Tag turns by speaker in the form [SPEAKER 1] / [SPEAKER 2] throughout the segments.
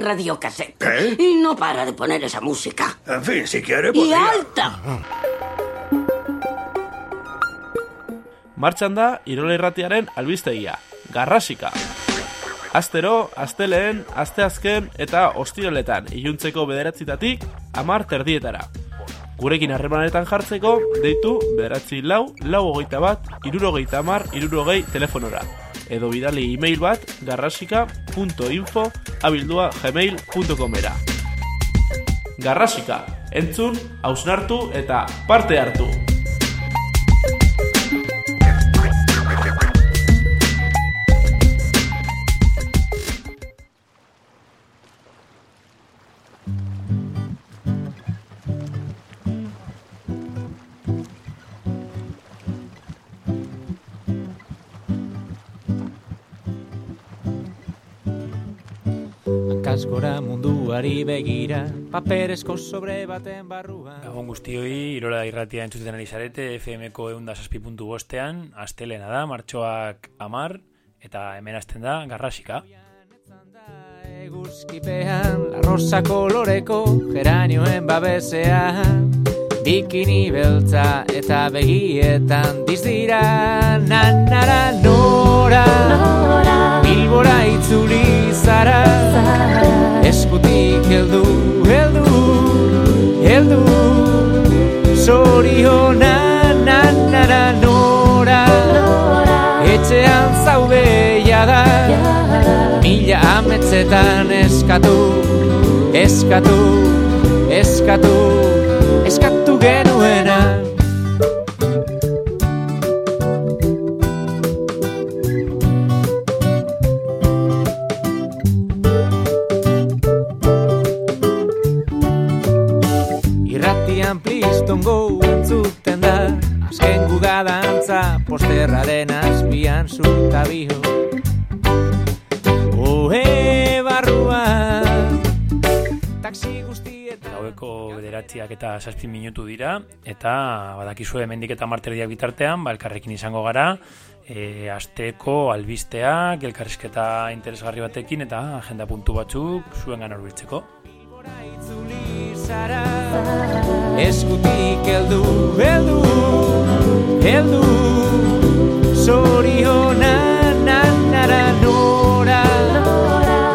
[SPEAKER 1] Radiocassette.
[SPEAKER 2] ¿Qué?
[SPEAKER 1] Y no para de poner esa música.
[SPEAKER 2] En fin, si quiere,
[SPEAKER 1] ¡Y
[SPEAKER 2] podría...
[SPEAKER 1] alta!
[SPEAKER 3] Martxan da Irola Irratiaren albistegia, Garrasika. Astero, asteleen, asteazken eta ostiraletan iluntzeko bederatzitatik amar terdietara. Gurekin harremanetan jartzeko, deitu bederatzi lau, lau hogeita bat, irurogeita amar, irurogei telefonora. Edo bidali e-mail bat garrasika.info abildua gmail.com era. Garrasika, entzun, hausnartu eta parte hartu!
[SPEAKER 4] Munduari begira, paperezko sobre baten barruan.
[SPEAKER 5] Gabon guztioi, Irola irratia entzuten ari zarete, FM-ko eunda puntu bostean, astelena da, martxoak amar, eta hemen hasten da, garrasika.
[SPEAKER 4] Eguzkipean, la rosa koloreko, geranioen babesean, bikini beltza eta begietan dizdira, nanara nora, bilbora itzuli zara, eskutik heldu, heldu, heldu, zoriona, nanara nora, etxean zaude jada, mila ametzetan eskatu, eskatu, eskatu, eskatu genuena. Posterraren azpian zuta biho Ohe barrua. Taxi guztietan.
[SPEAKER 5] Gaueko bederatziak eta zazpi minutu dira, eta badakizue hemendik eta marterdiak bitartean, ba, elkarrekin izango gara, e, asteko albisteak, elkarrizketa interesgarri batekin, eta agenda puntu batzuk zuen gana urbiltzeko.
[SPEAKER 4] Itzuli zara Eskutik heldu, heldu, heldu. Zoriona nanara nora.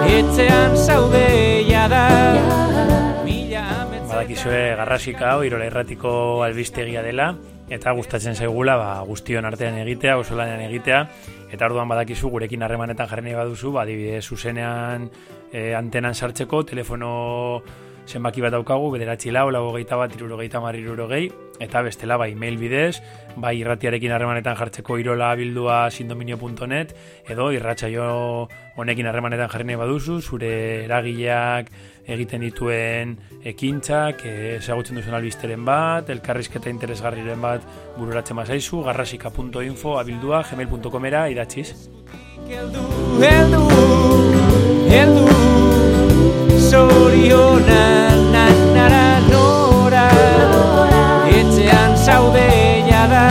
[SPEAKER 4] Etxean zaude jada.
[SPEAKER 5] Badakizue garrasika hau, irola irratiko albistegia dela, eta gustatzen zaigula ba, guztion artean egitea, osolanean egitea, eta orduan badakizu gurekin harremanetan jarri nahi baduzu, ba, adibidez zuzenean e, antenan sartzeko, telefono zenbaki bat daukagu, bederatzi lau, lau hogeita bat, irurogeita mar, irurogei, eta bestela bai mail bidez, bai irratiarekin harremanetan jartzeko irola bildua sindominio.net, edo irratsaio honekin harremanetan jarri nahi baduzu, zure eragileak egiten dituen ekintzak, ezagutzen duzun albisteren bat, elkarrizketa interesgarriren bat bururatzen bazaizu, garrasika.info abildua gmail.comera idatziz.
[SPEAKER 4] Heldu, heldu, heldu Zoriona nanara nora. Etxean zaude jada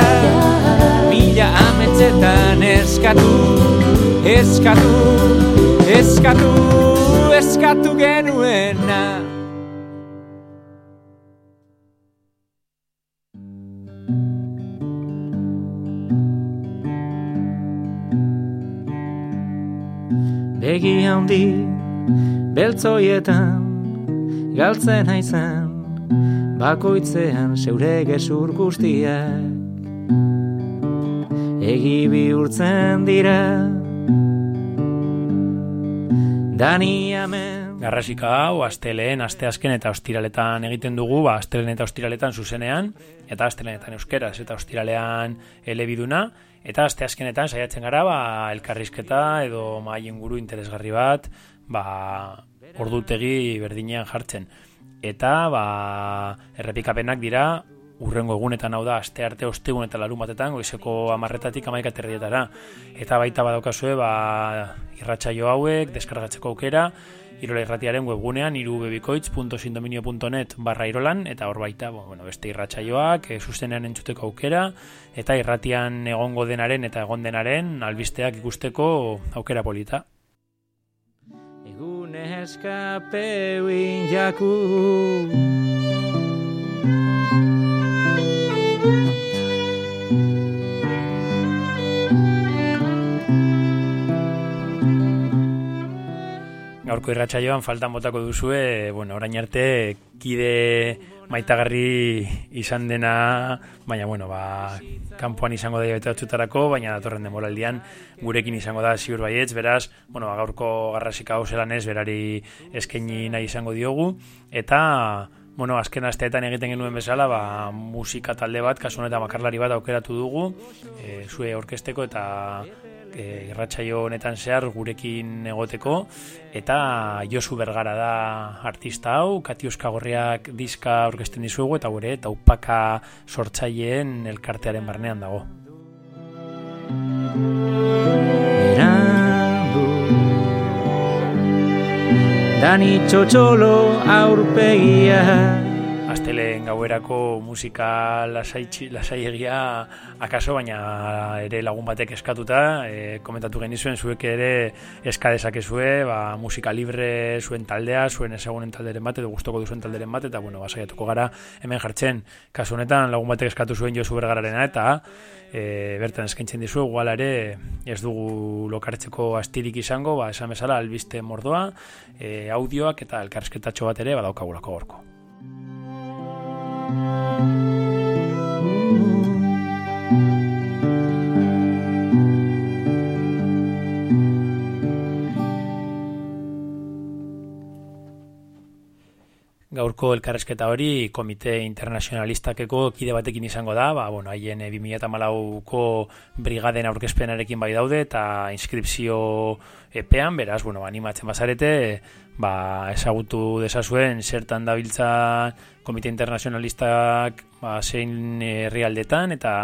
[SPEAKER 4] Mila ametzetan eskatu Eskatu, eskatu, eskatu genuena. Begi handi beltzoietan galtzen haizan bakoitzean zeure gezur guztiak. Egi bihurtzen dira Dani hemen
[SPEAKER 5] Garrasika hau, asteleen, asteazken eta ostiraletan egiten dugu, ba, astelen eta ostiraletan zuzenean, eta astelenetan euskeraz, eta ostiralean elebiduna, eta asteazkenetan saiatzen gara, ba, elkarrizketa edo maien guru interesgarri bat, ba, ordutegi berdinean jartzen. Eta, ba, errepikapenak dira, urrengo egunetan hau da, aste arte ostegun eta larun batetan, goizeko amarretatik amaika terrietara. Eta baita badaukazue, ba, irratsaio hauek, deskargatzeko aukera, Irola irratiaren webgunean irubebikoitz.sindominio.net barra irolan eta hor baita bo, bueno, beste irratsaioak e, zuzenean entzuteko aukera eta irratian egongo denaren eta egon denaren albisteak ikusteko aukera polita.
[SPEAKER 4] Egun eskapeuin jaku.
[SPEAKER 5] Gaurko irratsaioan faltan botako duzue, bueno, orain arte kide maitagarri izan dena, baina bueno, ba, kanpoan izango da jabete batzutarako, baina datorren demoraldian gurekin izango da ziur baietz, beraz, bueno, ba, gaurko garrasika hau zelan ez, berari eskaini nahi izango diogu, eta bueno, azken asteetan egiten genuen bezala, ba, musika talde bat, kasu honetan makarlari bat aukeratu dugu, e, zue orkesteko eta e, irratsaio honetan zehar gurekin egoteko, eta Josu Bergara da artista hau, Kati Euskagorriak diska orkesten dizuegu, eta gure, eta upaka sortzaileen elkartearen barnean dago.
[SPEAKER 4] Berandu. Dani txotxolo aurpegia
[SPEAKER 5] Asteleen gauerako musika lasaiegia akaso, baina ere lagun batek eskatuta, e, komentatu genizuen zuek ere eska dezakezue, ba, musika libre zuen taldea, zuen ezagunen talderen bat, edo gustoko duzuen talderen bat, eta bueno, basaiatuko gara hemen jartzen, kasu honetan lagun batek eskatu zuen Josu Bergararena, eta e, bertan eskaintzen dizu, igual ere ez dugu lokartzeko astirik izango, ba, esan bezala albiste mordoa, e, audioak eta elkarrizketatxo bat ere badaukagulako gorko. Gaurko elkarrezketa hori komite internazionalistakeko kide batekin izango da, ba, bueno, haien 2008ko brigaden aurkezpenarekin bai daude eta inskripzio epean, beraz, bueno, animatzen bazarete, ba, ezagutu desazuen zertan dabiltza komite internazionalistak ba, zein herrialdetan eta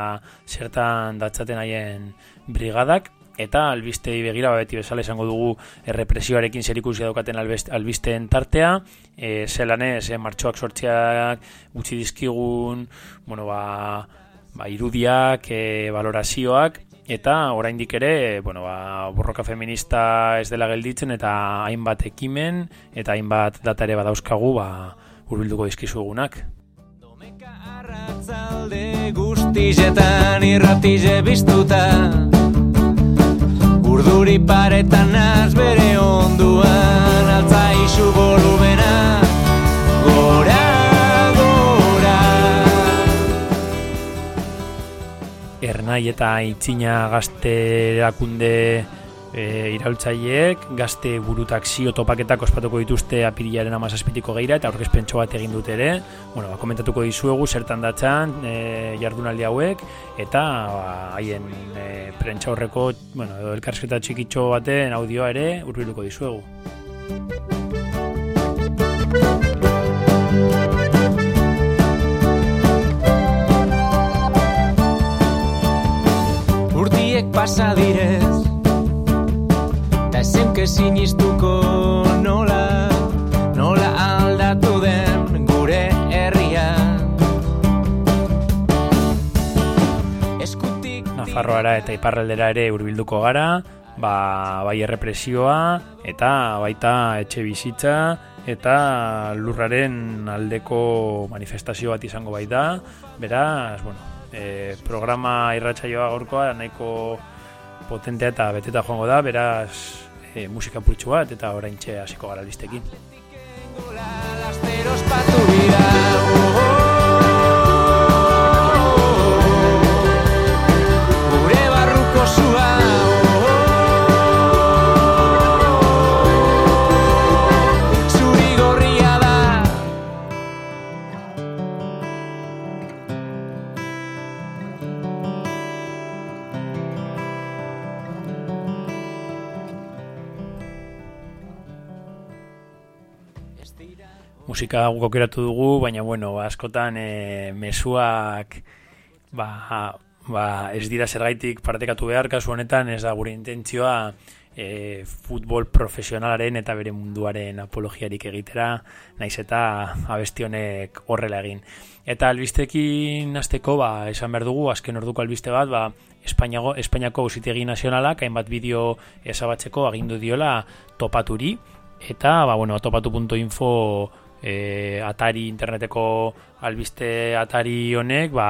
[SPEAKER 5] zertan datzaten haien brigadak. Eta albistei begira ba, beti bezala izango dugu errepresioarekin zerikusia daukaten albist, albisteen tartea, e, zelanez, e, martxoak sortzeak gutxi dizkigun, bueno, ba, ba, irudiak, e, valorazioak, eta oraindik ere, bueno, ba, borroka feminista ez dela gelditzen, eta hainbat ekimen, eta hainbat datare badauzkagu, ba, urbilduko dizkizu egunak.
[SPEAKER 4] Domeka arratzalde guztizetan irratize biztuta. Urduri paretan az bere onduan Altza isu volumena Gora, gora.
[SPEAKER 5] Ernai eta Itzina gazterakunde e, iraultzaileek gazte burutak zio topaketak ospatuko dituzte apirilaren amazazpitiko geira eta aurkezpentso bat egin dute ere. Bueno, ba, komentatuko dizuegu zertan datzan e, jardunaldi hauek eta ba, haien e, prentsa horreko bueno, elkarsketa txikitxo baten audioa ere urbiluko dizuegu.
[SPEAKER 4] Urtiek pasa direz Ta ezenke sinistuko nola Nola aldatu den gure herria Eskutik
[SPEAKER 5] Nafarroara eta Iparraldera ere hurbilduko gara, ba, bai errepresioa eta baita etxe bizitza eta lurraren aldeko manifestazio bat izango baita. Beraz, bueno, e, programa irratsaioa gaurkoa nahiko potentea eta beteta joango da, beraz e, musika purtsu bat eta oraintxe hasiko gara listekin. Musika guk aukeratu dugu, baina bueno, askotan e, mezuak ba, ba, ez dira zergaitik partekatu behar, kasu honetan ez da gure intentzioa e, futbol profesionalaren eta bere munduaren apologiarik egitera, naiz eta abesti honek horrela egin. Eta albistekin hasteko ba, esan behar dugu, azken orduko albiste bat, ba, Espainiago, Espainiako ausitegi nazionalak hainbat bideo esabatzeko agindu diola topaturi, eta ba, bueno, topatu.info e, atari interneteko albiste atari honek ba,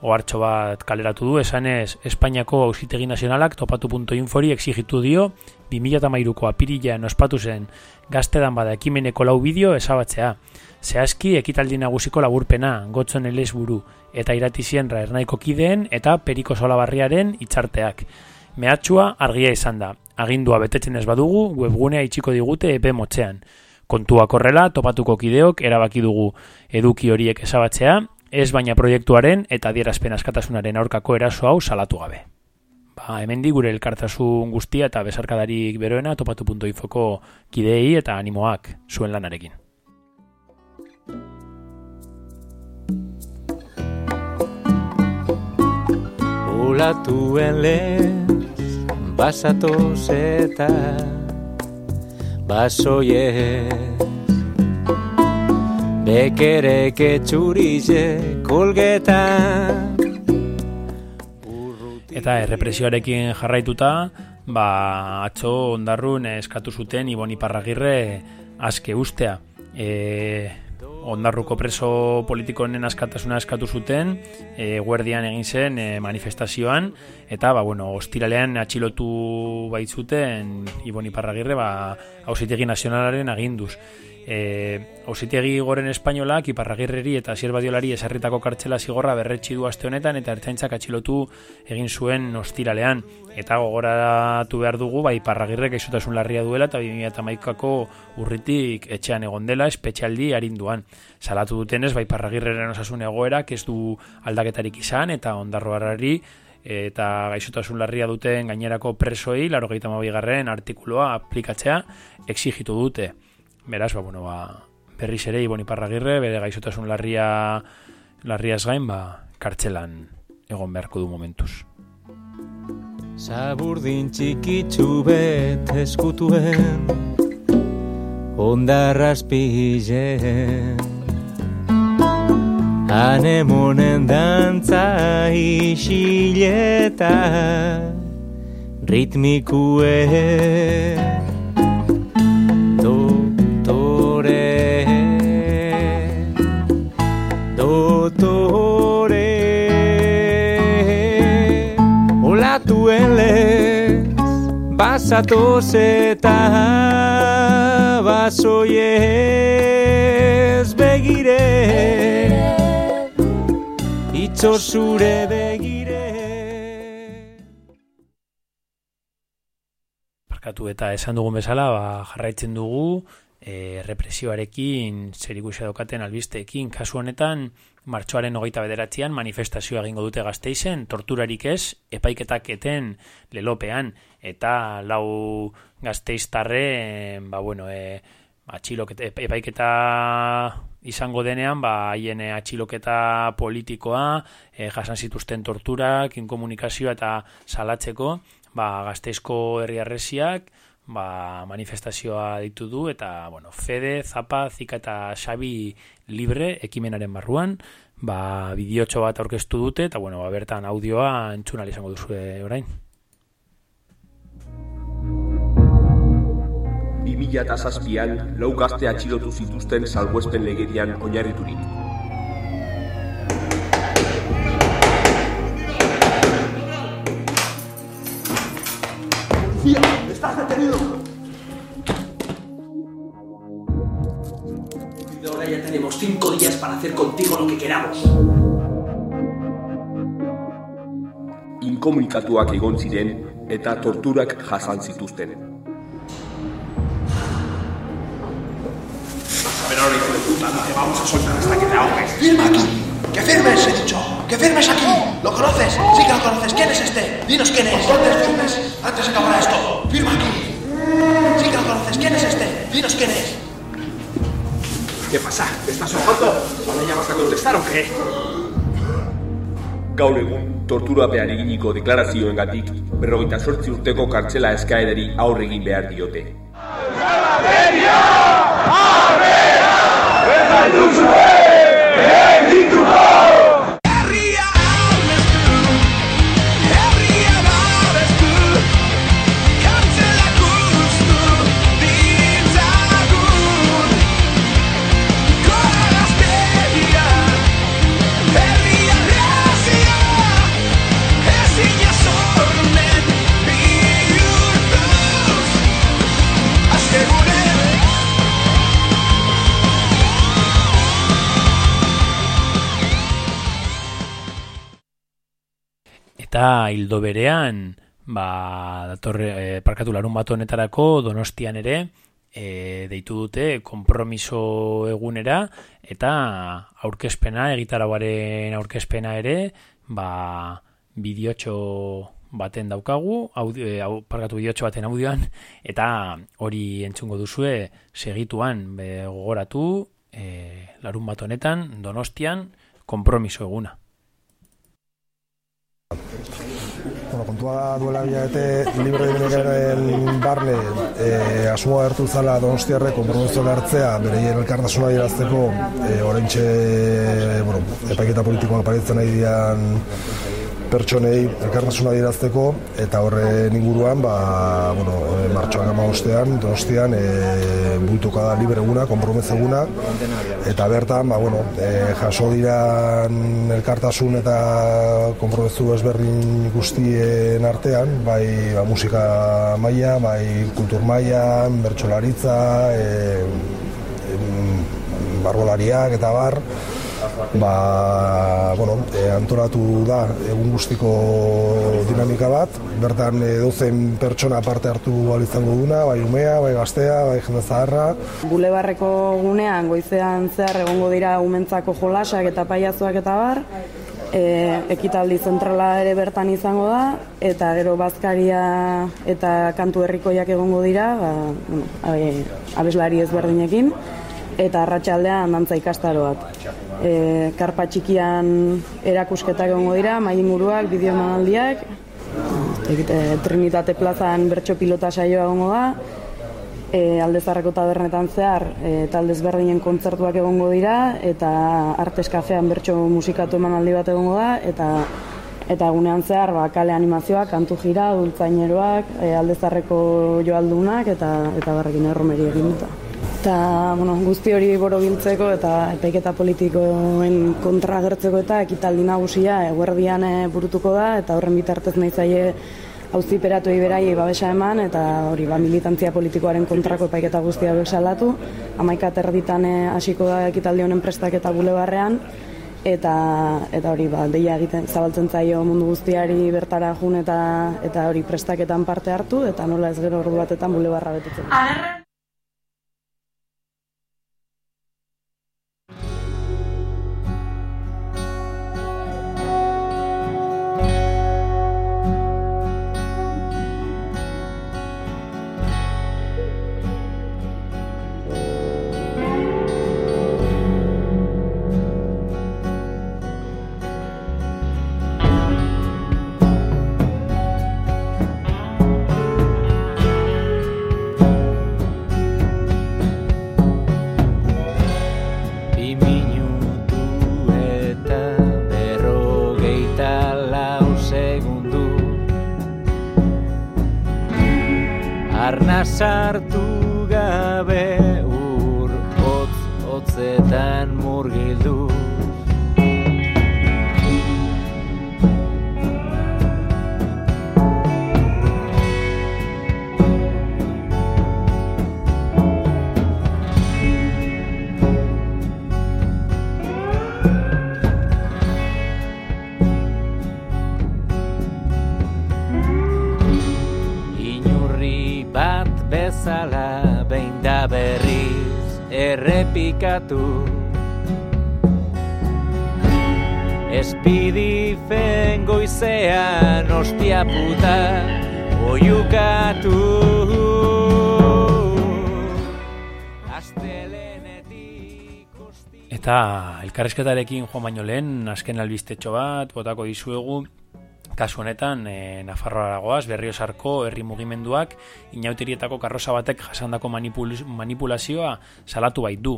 [SPEAKER 5] ohartxo bat kaleratu du, esanez Espainiako ausitegi nazionalak topatu.infori exigitu dio 2008ko apirilean ospatu zen gaztedan bada ekimeneko lau bideo esabatzea. Zehazki ekitaldi nagusiko laburpena, gotzon elez buru, eta iratizienra ernaiko kideen eta periko solabarriaren itxarteak. Mehatxua argia izan da. Agindua betetzen ez badugu, webgunea itxiko digute epe motzean. Kontuak horrela, topatuko kideok erabaki dugu eduki horiek esabatzea, ez baina proiektuaren eta adierazpen askatasunaren aurkako eraso hau salatu gabe. Ba, hemendi gure elkartasun guztia eta besarkadarik beroena topatu.infoko kideei eta animoak zuen lanarekin.
[SPEAKER 4] Olatuen lez Basatoz eta Basoiez Bekerek etxurize kolgetan
[SPEAKER 5] Eta errepresioarekin jarraituta, ba, atxo ondarrun eskatu zuten Ibon Iparragirre aske ustea. E, ondarruko preso politikoen askatasuna eskatu zuten, e, guardian egin zen e, manifestazioan, eta, ba, bueno, ostiralean atxilotu baitzuten Ibon Iparragirre, ba, hausitegi nazionalaren aginduz. E, Ausitegi goren espainolak iparragirreri eta zier badiolari esarritako kartxela zigorra berretsi du aste honetan eta ertzaintzak atxilotu egin zuen ostiralean. Eta gogoratu behar dugu, ba, iparragirrek gaixotasun larria duela eta 2008ko urritik etxean egon dela espetxaldi arinduan. Salatu dutenez, ba, iparragirreren osasun egoerak ez du aldaketarik izan eta ondarroarari eta gaixotasun larria duten gainerako presoi, laro garren artikuloa aplikatzea exigitu dute. Beraz, ba, bueno, ba, berriz ere Ibon Iparragirre, bere gaixotasun larria larriaz gain, ba, kartzelan egon beharko du momentuz.
[SPEAKER 4] Zaburdin txikitzu bet eskutuen Ondarraz pilen Anemonen dantza isileta Ritmikue Dotore Olatuen lez Basatoz eta Basoiez begire Itxo zure begire
[SPEAKER 5] Barkatu eta esan dugun bezala, ba, jarraitzen dugu e, represioarekin zerikusia daukaten albisteekin. Kasu honetan, martxoaren hogeita bederatzean manifestazioa egingo dute gazteizen, torturarik ez, epaiketak eten lelopean, eta lau gazteiztarre, ba, bueno, e, atxiloketa, ep- epaiketa izango denean, ba, haien eh, atxiloketa politikoa, e, jasan zituzten torturak, inkomunikazioa eta salatzeko, ba, gazteizko herri arresiak, ba, manifestazioa ditu du, eta, bueno, Fede, Zapa, Zika eta Xabi libre ekimenaren barruan, ba, bideotxo bat aurkeztu dute, eta, bueno, ba, bertan audioa entzun ahal izango duzu orain.
[SPEAKER 2] 2007an lau gazte atxilotu zituzten salbuespen legedian oinarriturik.
[SPEAKER 6] Y ahora ya tenemos cinco días para hacer contigo lo que queramos.
[SPEAKER 2] Inkomunikatuak egon ziren eta torturak jasan zituzten.
[SPEAKER 6] Pero ahora hijo de puta, no te vamos a soltar hasta que te ahogues.
[SPEAKER 7] ¡Firma aquí! ¡Que firmes, he dicho! ¡Que firmes aquí! ¿Lo conoces? Sí que lo conoces. ¿Quién es este? Dinos quién es. ¿Dónde firmes? Antes acabará esto. ¡Firma aquí! Sí que lo conoces. ¿Quién es este? Dinos quién es.
[SPEAKER 6] ¿Qué pasa? ¿Te estás ahogando? ¿Ahora ya vas a contestar o qué?
[SPEAKER 2] Gaur egun torturapean eginiko deklarazioengatik berrogeita sortzi urteko kartzela eskaerari aurre egin behar diote.
[SPEAKER 5] Eta hildo berean, ba, datorre, e, parkatu larun bat honetarako donostian ere, e, deitu dute konpromiso egunera, eta aurkezpena, egitarauaren aurkezpena ere, ba, bideotxo baten daukagu, audio, e, au, parkatu bideotxo baten audioan, eta hori entzungo duzue segituan be, gogoratu, e, larun bat honetan, donostian, konpromiso eguna.
[SPEAKER 8] Bueno, kontua duela bilabete libre dimenegaren barne e, asmoa hartu zala donostiarre konpromiso hartzea bereien elkartasuna irazteko e, oraintxe bueno, epaiketa politikoak paritzen nahi dian pertsonei elkartasuna dirazteko eta horren inguruan ba, bueno, e, martxoak ama ostean, donostian e, buituka da libre eguna, konpromez eguna eta bertan ba, bueno, e, jaso diran elkartasun eta konpromezu ezberdin guztien artean bai ba, musika maila, bai kultur maila, bertsolaritza e, em, barbolariak eta bar ba, bueno, e, antolatu da egun guztiko dinamika bat, bertan e, dozen pertsona parte hartu izango duna, bai umea, bai gaztea, bai jende zaharra.
[SPEAKER 9] Bulebarreko gunean goizean zehar egongo dira umentzako jolasak eta paiazoak eta bar, e, ekitaldi zentrala ere bertan izango da, eta gero bazkaria eta kantu herrikoiak egongo dira, ba, bueno, abe, abeslari ezberdinekin, eta arratsaldean dantza ikastaro bat. E, karpa txikian erakusketak egongo dira, mai inguruak, bideo emanaldiak, egite, Trinitate plazan bertso pilota saioa egongo da, e, aldezarreko tabernetan zehar e, talde ezberdinen kontzertuak egongo dira eta artes kafean bertso musikatu emanaldi bat egongo da eta eta egunean zehar ba, kale animazioak, kantu jira, dultzaineroak, e, aldezarreko joaldunak eta eta barrekin erromeri egin dut. Eta, bueno, guzti hori boro biltzeko eta epaiketa politikoen kontra agertzeko eta ekitaldi nagusia eguerdian e, burutuko da eta horren bitartez nahi zaie auziperatu iberaiei babesa eman eta hori ba, militantzia politikoaren kontrako epaiketa guztia salatu. Amaika terditan eh, hasiko da ekitaldi honen prestaketa bulebarrean eta eta hori ba, deia egiten zabaltzen zaio mundu guztiari bertara jun eta eta hori prestaketan parte hartu eta nola ez gero ordu batetan bulebarra betetzen.
[SPEAKER 4] Sartu gabe ur hotz hotzetan murgildu errepikatu. Espidi goizean ostia puta oiukatu.
[SPEAKER 5] Eta elkarrezketarekin joan baino lehen, azken albistetxo bat, botako dizuegu, kasu honetan, e, Nafarroaragoaz, berriosarko herri mugimenduak, inauterietako karroza batek jasandako manipul manipulazioa salatu bait du.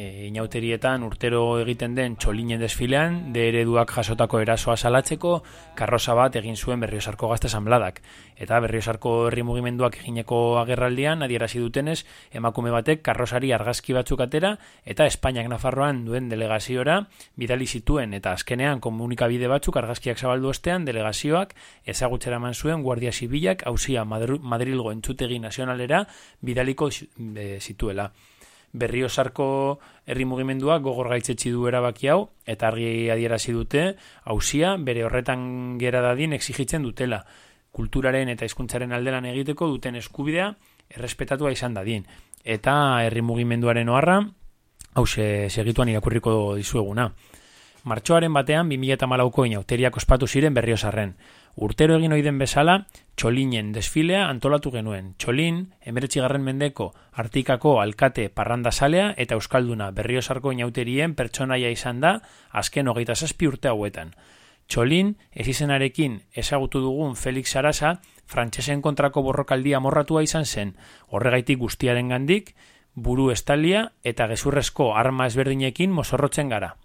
[SPEAKER 5] E, inauterietan urtero egiten den txolinen desfilean, de ereduak jasotako erasoa salatzeko, karroza bat egin zuen berriosarko gazte asanbladak. Eta berriosarko herri mugimenduak egineko agerraldian, adierazi dutenez, emakume batek karrosari argazki batzuk atera, eta Espainiak Nafarroan duen delegaziora bidali zituen, eta azkenean komunikabide batzuk argazkiak zabaldu ostean, delegazioak ezagutzera eman zuen Guardia Zibilak hauzia Madrilgo entzutegi nazionalera bidaliko eh, zituela berriosarko herri mugimendua gogor gaitzetsi du erabaki hau eta argi adierazi dute hausia bere horretan gera dadin exigitzen dutela. Kulturaren eta hizkuntzaren aldelan egiteko duten eskubidea errespetatua izan dadin. Eta herri mugimenduaren oharra hause segituan irakurriko dizueguna. Martxoaren batean 2008ko inauteriak ospatu ziren berriosarren. Urtero egin oiden bezala, txolinen desfilea antolatu genuen. Txolin, emeretxigarren mendeko artikako alkate parrandasalea eta euskalduna berriosarko inauterien pertsonaia izan da azken hogeita zazpi urte hauetan. Txolin, ez izenarekin ezagutu dugun Felix Sarasa, frantsesen kontrako borrokaldia morratua izan zen, horregaitik guztiaren gandik, buru estalia eta gezurrezko arma ezberdinekin mozorrotzen gara.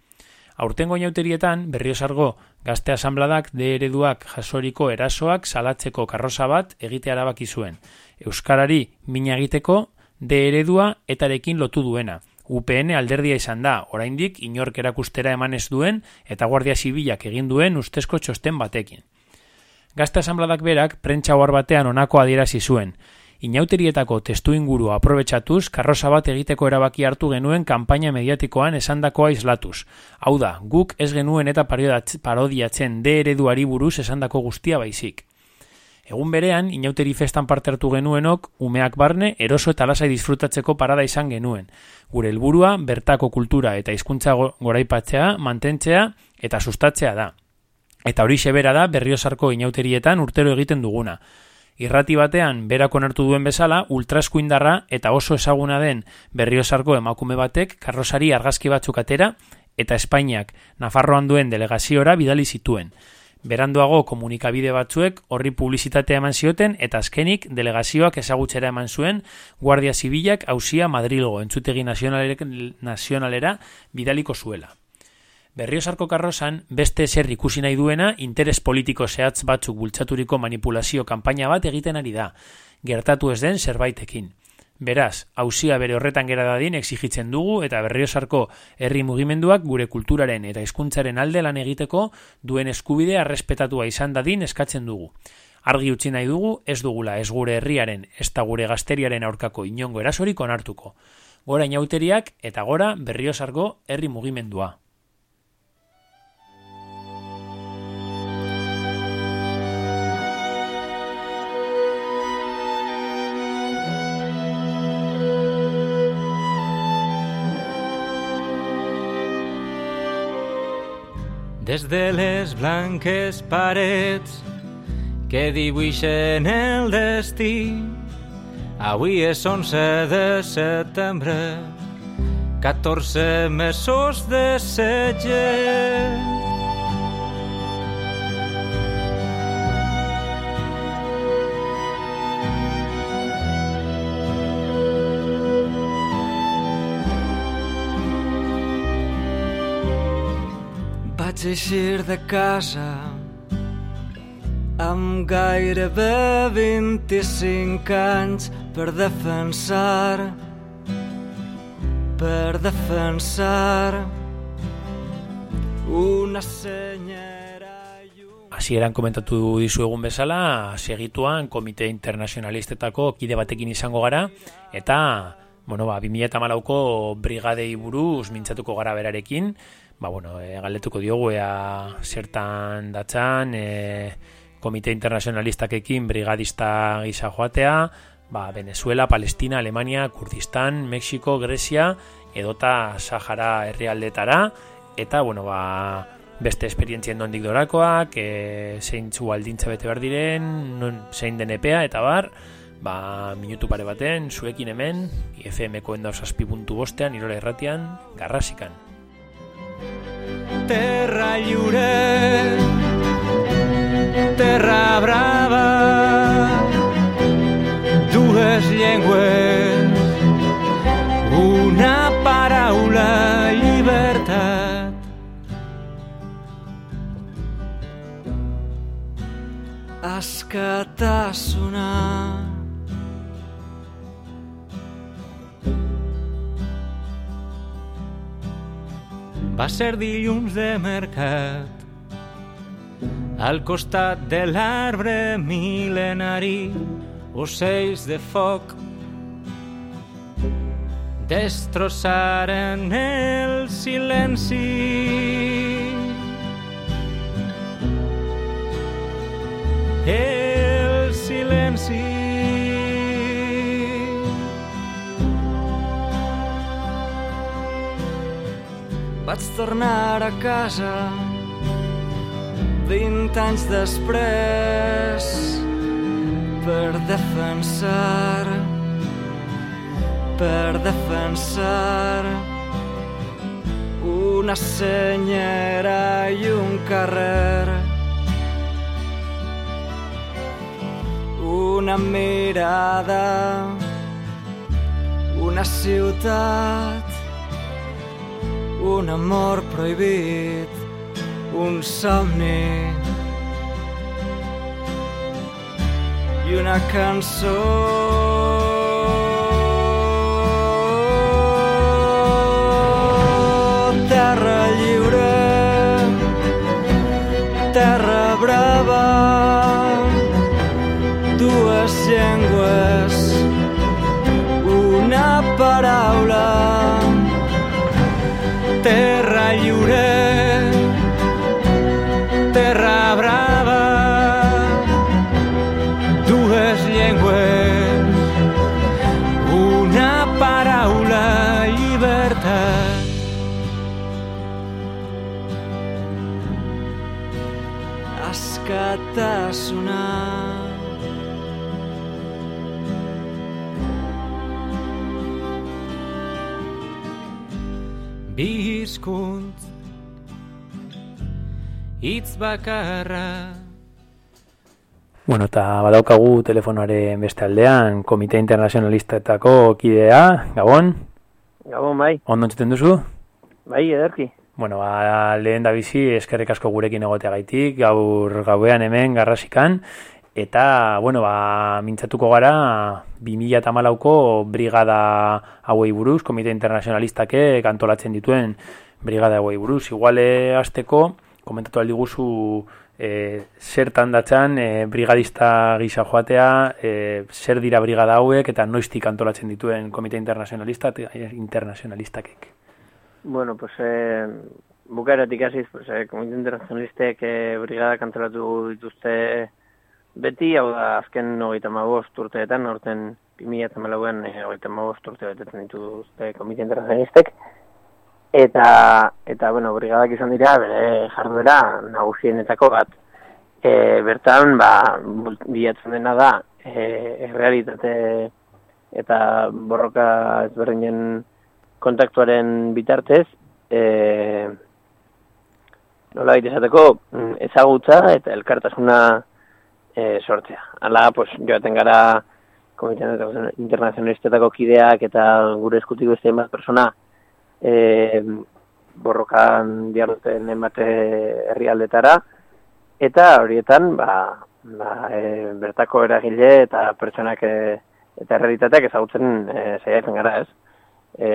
[SPEAKER 5] Aurtengo inauterietan, berriosargo gazte asanbladak de ereduak jasoriko erasoak salatzeko karroza bat egite arabaki zuen. Euskarari mina egiteko de eredua etarekin lotu duena. UPN alderdia izan da, oraindik inork erakustera eman ez duen eta Guardia Zibilak egin duen ustezko txosten batekin. Gazte asanbladak berak prentsa batean onako adierazi zuen. Inauterietako testu inguru aprobetsatuz, karroza bat egiteko erabaki hartu genuen kanpaina mediatikoan esandakoa islatuz. Hau da, guk ez genuen eta parodiatzen de ereduari buruz esandako guztia baizik. Egun berean, inauteri festan parte hartu genuenok, umeak barne, eroso eta lasai disfrutatzeko parada izan genuen. Gure helburua bertako kultura eta hizkuntza goraipatzea, mantentzea eta sustatzea da. Eta hori bera da berriosarko inauterietan urtero egiten duguna. Irrati batean berak onartu duen bezala, ultraskuindarra eta oso ezaguna den berriosarko emakume batek karrosari argazki batzuk atera eta Espainiak Nafarroan duen delegaziora bidali zituen. Beranduago komunikabide batzuek horri publizitatea eman zioten eta azkenik delegazioak ezagutzera eman zuen Guardia Zibilak hausia Madrilgo entzutegi nazionalera bidaliko zuela. Berriozarko karrozan, beste zer ikusi nahi duena interes politiko zehatz batzuk bultzaturiko manipulazio kanpaina bat egiten ari da, gertatu ez den zerbaitekin. Beraz, hausia bere horretan gera dadin exigitzen dugu eta berriozarko herri mugimenduak gure kulturaren eta hizkuntzaren alde lan egiteko duen eskubidea respetatua izan dadin eskatzen dugu. Argi utzi nahi dugu, ez dugula ez gure herriaren, ez da gure gazteriaren aurkako inongo erasorik onartuko. Gora inauteriak eta gora berriozarko herri mugimendua.
[SPEAKER 4] Des de les blanques parets que dibuixen el destí. Avui és 11 de setembre, 14 mesos de setge. Vaig eixir de casa amb gairebé 25 anys per defensar per defensar una senyera
[SPEAKER 5] Hasieran komentatu dizu egun bezala, segituan komite internazionalistetako kide batekin izango gara, eta, bueno, ba, 2008ko brigadei buruz mintzatuko gara berarekin, ba, bueno, e, galdetuko diogu ea zertan datzan, e, komite internazionalistakekin brigadista gisa joatea, ba, Venezuela, Palestina, Alemania, Kurdistan, Mexiko, Grecia, edota Sahara herrialdetara, eta, bueno, ba, beste esperientzien nondik dorakoak, e, zein txu aldintza bete behar diren, non, zein den epea, eta bar, ba, minutu pare baten, zuekin hemen, IFM-ko endauzazpi puntu bostean, irola erratian, garrasikan.
[SPEAKER 4] Terra lliure, terra brava, dues llengües, una paraula, llibertat. Escatassonar. Va ser dilluns de mercat. Al costat de l'arbre mil·lenari ocells de foc destrossaren el silenci. El Vaig tornar a casa 20 anys després per defensar per defensar una senyera i un carrer. Una mirada una ciutat un amor prohibit, un somni i una cançó. Hitz bakarra.
[SPEAKER 5] Bueno, eta badaukagu telefonoaren beste aldean, Komite Internacionalistetako kidea, Gabon?
[SPEAKER 10] Gabon, bai.
[SPEAKER 5] Ondo entzuten duzu?
[SPEAKER 10] Bai, ederki.
[SPEAKER 5] Bueno, ba, lehen da bizi, eskerrik asko gurekin egoteagaitik, gaur gauean hemen, garrasikan, eta, bueno, ba, mintzatuko gara, 2008ko brigada hauei buruz, Komite Internacionalistake kantolatzen dituen brigada hauei buruz. Iguale azteko, komentatu aldi guzu, e, zertan datzan, e, brigadista gisa joatea, e, zer dira brigada hauek, eta noiztik antolatzen dituen Komite Internacionalista, internacionalistakek.
[SPEAKER 10] Bueno, pues, eh, bukaeratik hasiz, pues, eh, Komite Internacionalistek eh, brigada kantolatu dituzte beti, hau da, azken hogeita magost urteetan, orten 2008an hogeita magost urte betetzen dituzte Komite Internacionalistek, eta eta bueno, brigadak izan dira bere jarduera nagusienetako bat. E, bertan ba bilatzen dena da eh realitate eta borroka ezberdinen kontaktuaren bitartez eh nola esateko ezagutza eta elkartasuna e, sortzea. Hala, pues joaten gara Komitean Internacionalistetako kideak eta gure eskutik beste bat persona e, borrokan diarduten emate herrialdetara, eta horietan, ba, ba, e, bertako eragile eta pertsonak e, eta errealitateak ezagutzen e, zeiatzen gara ez. E,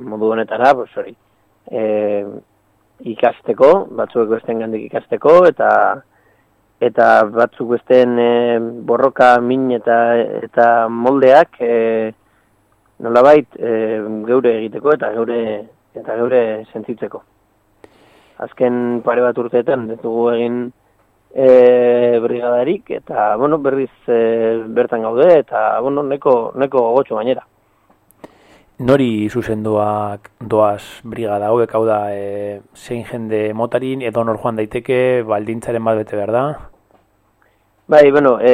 [SPEAKER 10] modu honetara, pues, hori, e, ikasteko, batzuek besten gandik ikasteko, eta eta batzuk besten e, borroka min eta eta moldeak e, nolabait e, geure egiteko eta geure eta geure sentitzeko. Azken pare bat urteetan ez dugu egin e, brigadarik eta bueno, berriz e, bertan gaude eta bueno, neko, neko gogotxo gainera.
[SPEAKER 5] Nori zuzenduak doaz brigada hauek hau da e, zein jende motarin edo nor joan daiteke baldintzaren bat bete behar da?
[SPEAKER 10] Bai, bueno, e,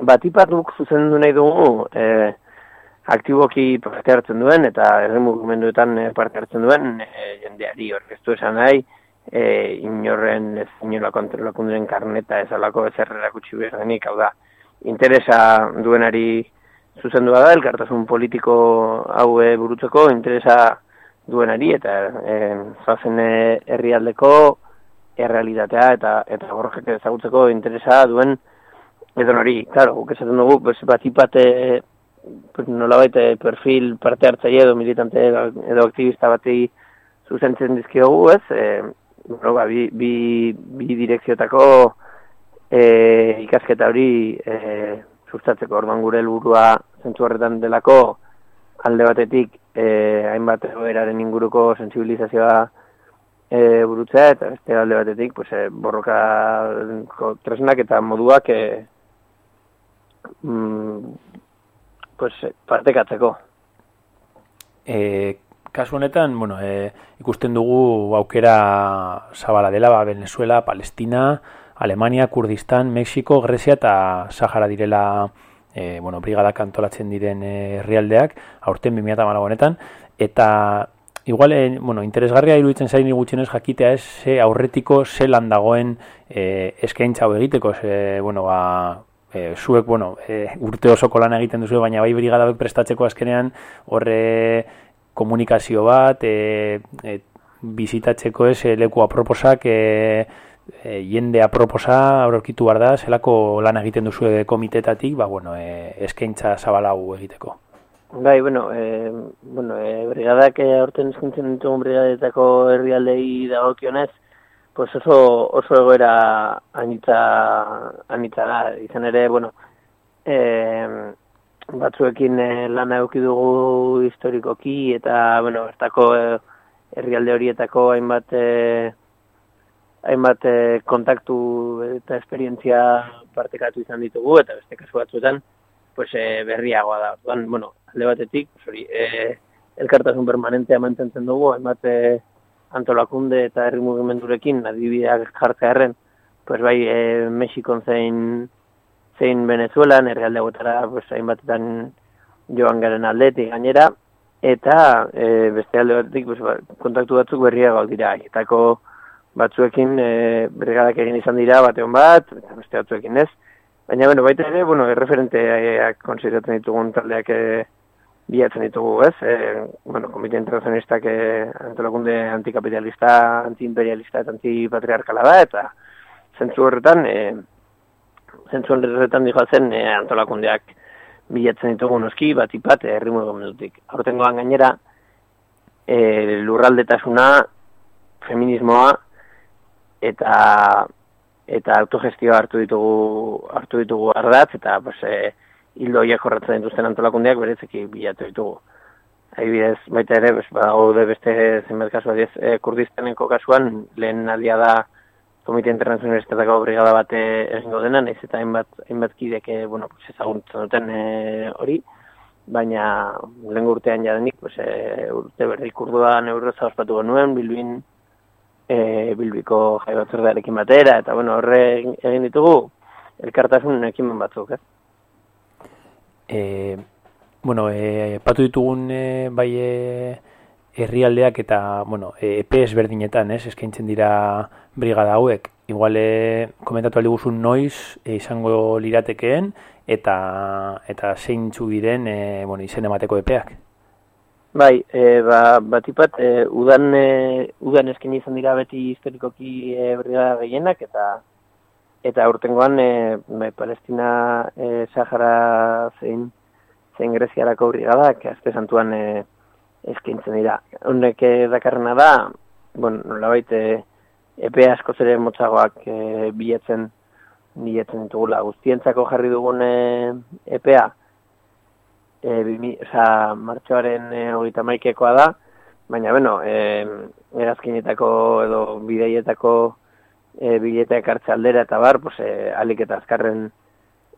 [SPEAKER 10] batipat duk zuzendu nahi dugu e, aktiboki parte hartzen duen eta herri mugimenduetan eh, parte hartzen duen e, jendeari orkestu esan nahi e, inorren ez inola kontrolakunduren karneta ez alako ez errerakutsi behar hau da, interesa duenari zuzendua da, elkartasun politiko hau burutzeko interesa duenari eta e, zazen herrialdeko errealitatea eta eta borrokak ezagutzeko interesa duen edo nori, claro, guk esaten dugu, pues, bat ipate pues, nola baita perfil parte hartzaile edo militante edo aktivista bati zuzentzen dizkiogu, ez? E, bueno, ba, bi, bi, bi direkziotako e, ikasketa hori e, sustatzeko orban gure helburua zentzu horretan delako alde batetik e, hainbat egoeraren inguruko sensibilizazioa e, burutzea eta beste alde batetik pues, e, borroka tresnak eta moduak e, mm, pues, eh, partekatzeko.
[SPEAKER 5] E, kasu honetan, bueno, e, ikusten dugu aukera zabala dela, ba, Venezuela, Palestina, Alemania, Kurdistan, Mexiko, Grecia eta Sahara direla e, bueno, brigada kantolatzen diren herrialdeak, aurten 2008 honetan, eta igual, e, bueno, interesgarria iruditzen zain gutxenez jakitea ez, ze aurretiko zelan dagoen e, eskaintza egiteko, ze, bueno, ba, e, zuek, bueno, e, urte osoko lan egiten duzu, baina bai brigada prestatzeko azkenean horre komunikazio bat, e, e, bizitatzeko ez leku aproposak, e, e, jende aproposa aurkitu behar da, zelako lan egiten duzu komitetatik, ba, bueno, e, eskaintza zabalau egiteko.
[SPEAKER 10] Bai, bueno, e, bueno e, brigadak aurten eskintzen ditugun brigadetako herrialdei dagokionez, pues oso, oso egoera anitza, anitza da. Izan ere, bueno, e, batzuekin e, lana eduki dugu historikoki eta, bueno, bertako e, herrialde horietako hainbat e, hainbat e, kontaktu eta esperientzia partekatu izan ditugu eta beste kasu batzuetan pues, e, berriagoa da. Orduan, bueno, alde batetik, sorry, e, elkartasun permanentea mantentzen dugu, hainbat e, antolakunde eta herri mugimendurekin adibideak jartzea erren, pues bai, e, Mexikon zein, zein Venezuelan, herrialde gotara, pues, hainbatetan joan garen aldetik gainera, eta e, beste alde batetik pues, ba, kontaktu batzuk berria dira. Etako batzuekin e, brigadak egin izan dira bateon bat, eta beste batzuekin ez. Baina, bueno, baita ere, bueno, erreferenteak konsideratzen ditugun taldeak e, bilatzen ditugu, ez? E, bueno, Komite Internazionistak e, antolakunde antikapitalista, antiimperialista eta antipatriarkala da, eta zentzu horretan, e, zentzu horretan dihoa zen e, antolakundeak bilatzen ditugu noski, bat ipat, errimu egon dutik. Hortengoan gainera, e, lurraldetasuna, feminismoa, eta eta autogestioa hartu ditugu hartu ditugu ardatz eta pues eh hildo hiek jorratzen dituzten antolakundeak berezeki bilatu ditugu. Adibidez, baita ere, pues badaude beste zenbait kasu adiez, e, Kurdistaneko kasuan lehen aldia da Komite Internazionalistetako brigada bate egingo dena, naiz eta hainbat hainbat kidek eh bueno, pues ezagutzen duten e, hori, baina lehen urtean jadenik, pues e, urte berri kurduan euroza ospatu genuen, bilbin e, bilbiko jai batzordearekin batera, eta bueno, horre egin ditugu, elkartasun ekimen batzuk, ez?
[SPEAKER 5] E, bueno, e, patu ditugun e, bai e, herrialdeak eta, bueno, e, EP ezberdinetan, ez, eskaintzen dira brigada hauek, igual komentatu aldi guzun noiz e, izango liratekeen, eta, eta zeintzu diren, e, bueno, izen emateko epeak.
[SPEAKER 10] Bai, e, ba, batipat, e, udan, e, udan esken izan dira beti historikoki e, brigada gehienak, eta eta urtengoan e, bai, Palestina e, Sahara zein, zein Greziarako brigadak, azte santuan e, eskintzen dira. Honek dakarrena da, bueno, nola baite, epe asko zere motzagoak e, biletzen, biletzen ditugula. Guztientzako jarri dugun e, epea, e, bimi, oza, martxoaren e, hogeita maikekoa da, baina, bueno, e, erazkinetako edo bideietako e, bileteak hartze aldera eta bar, pues, e, alik eta azkarren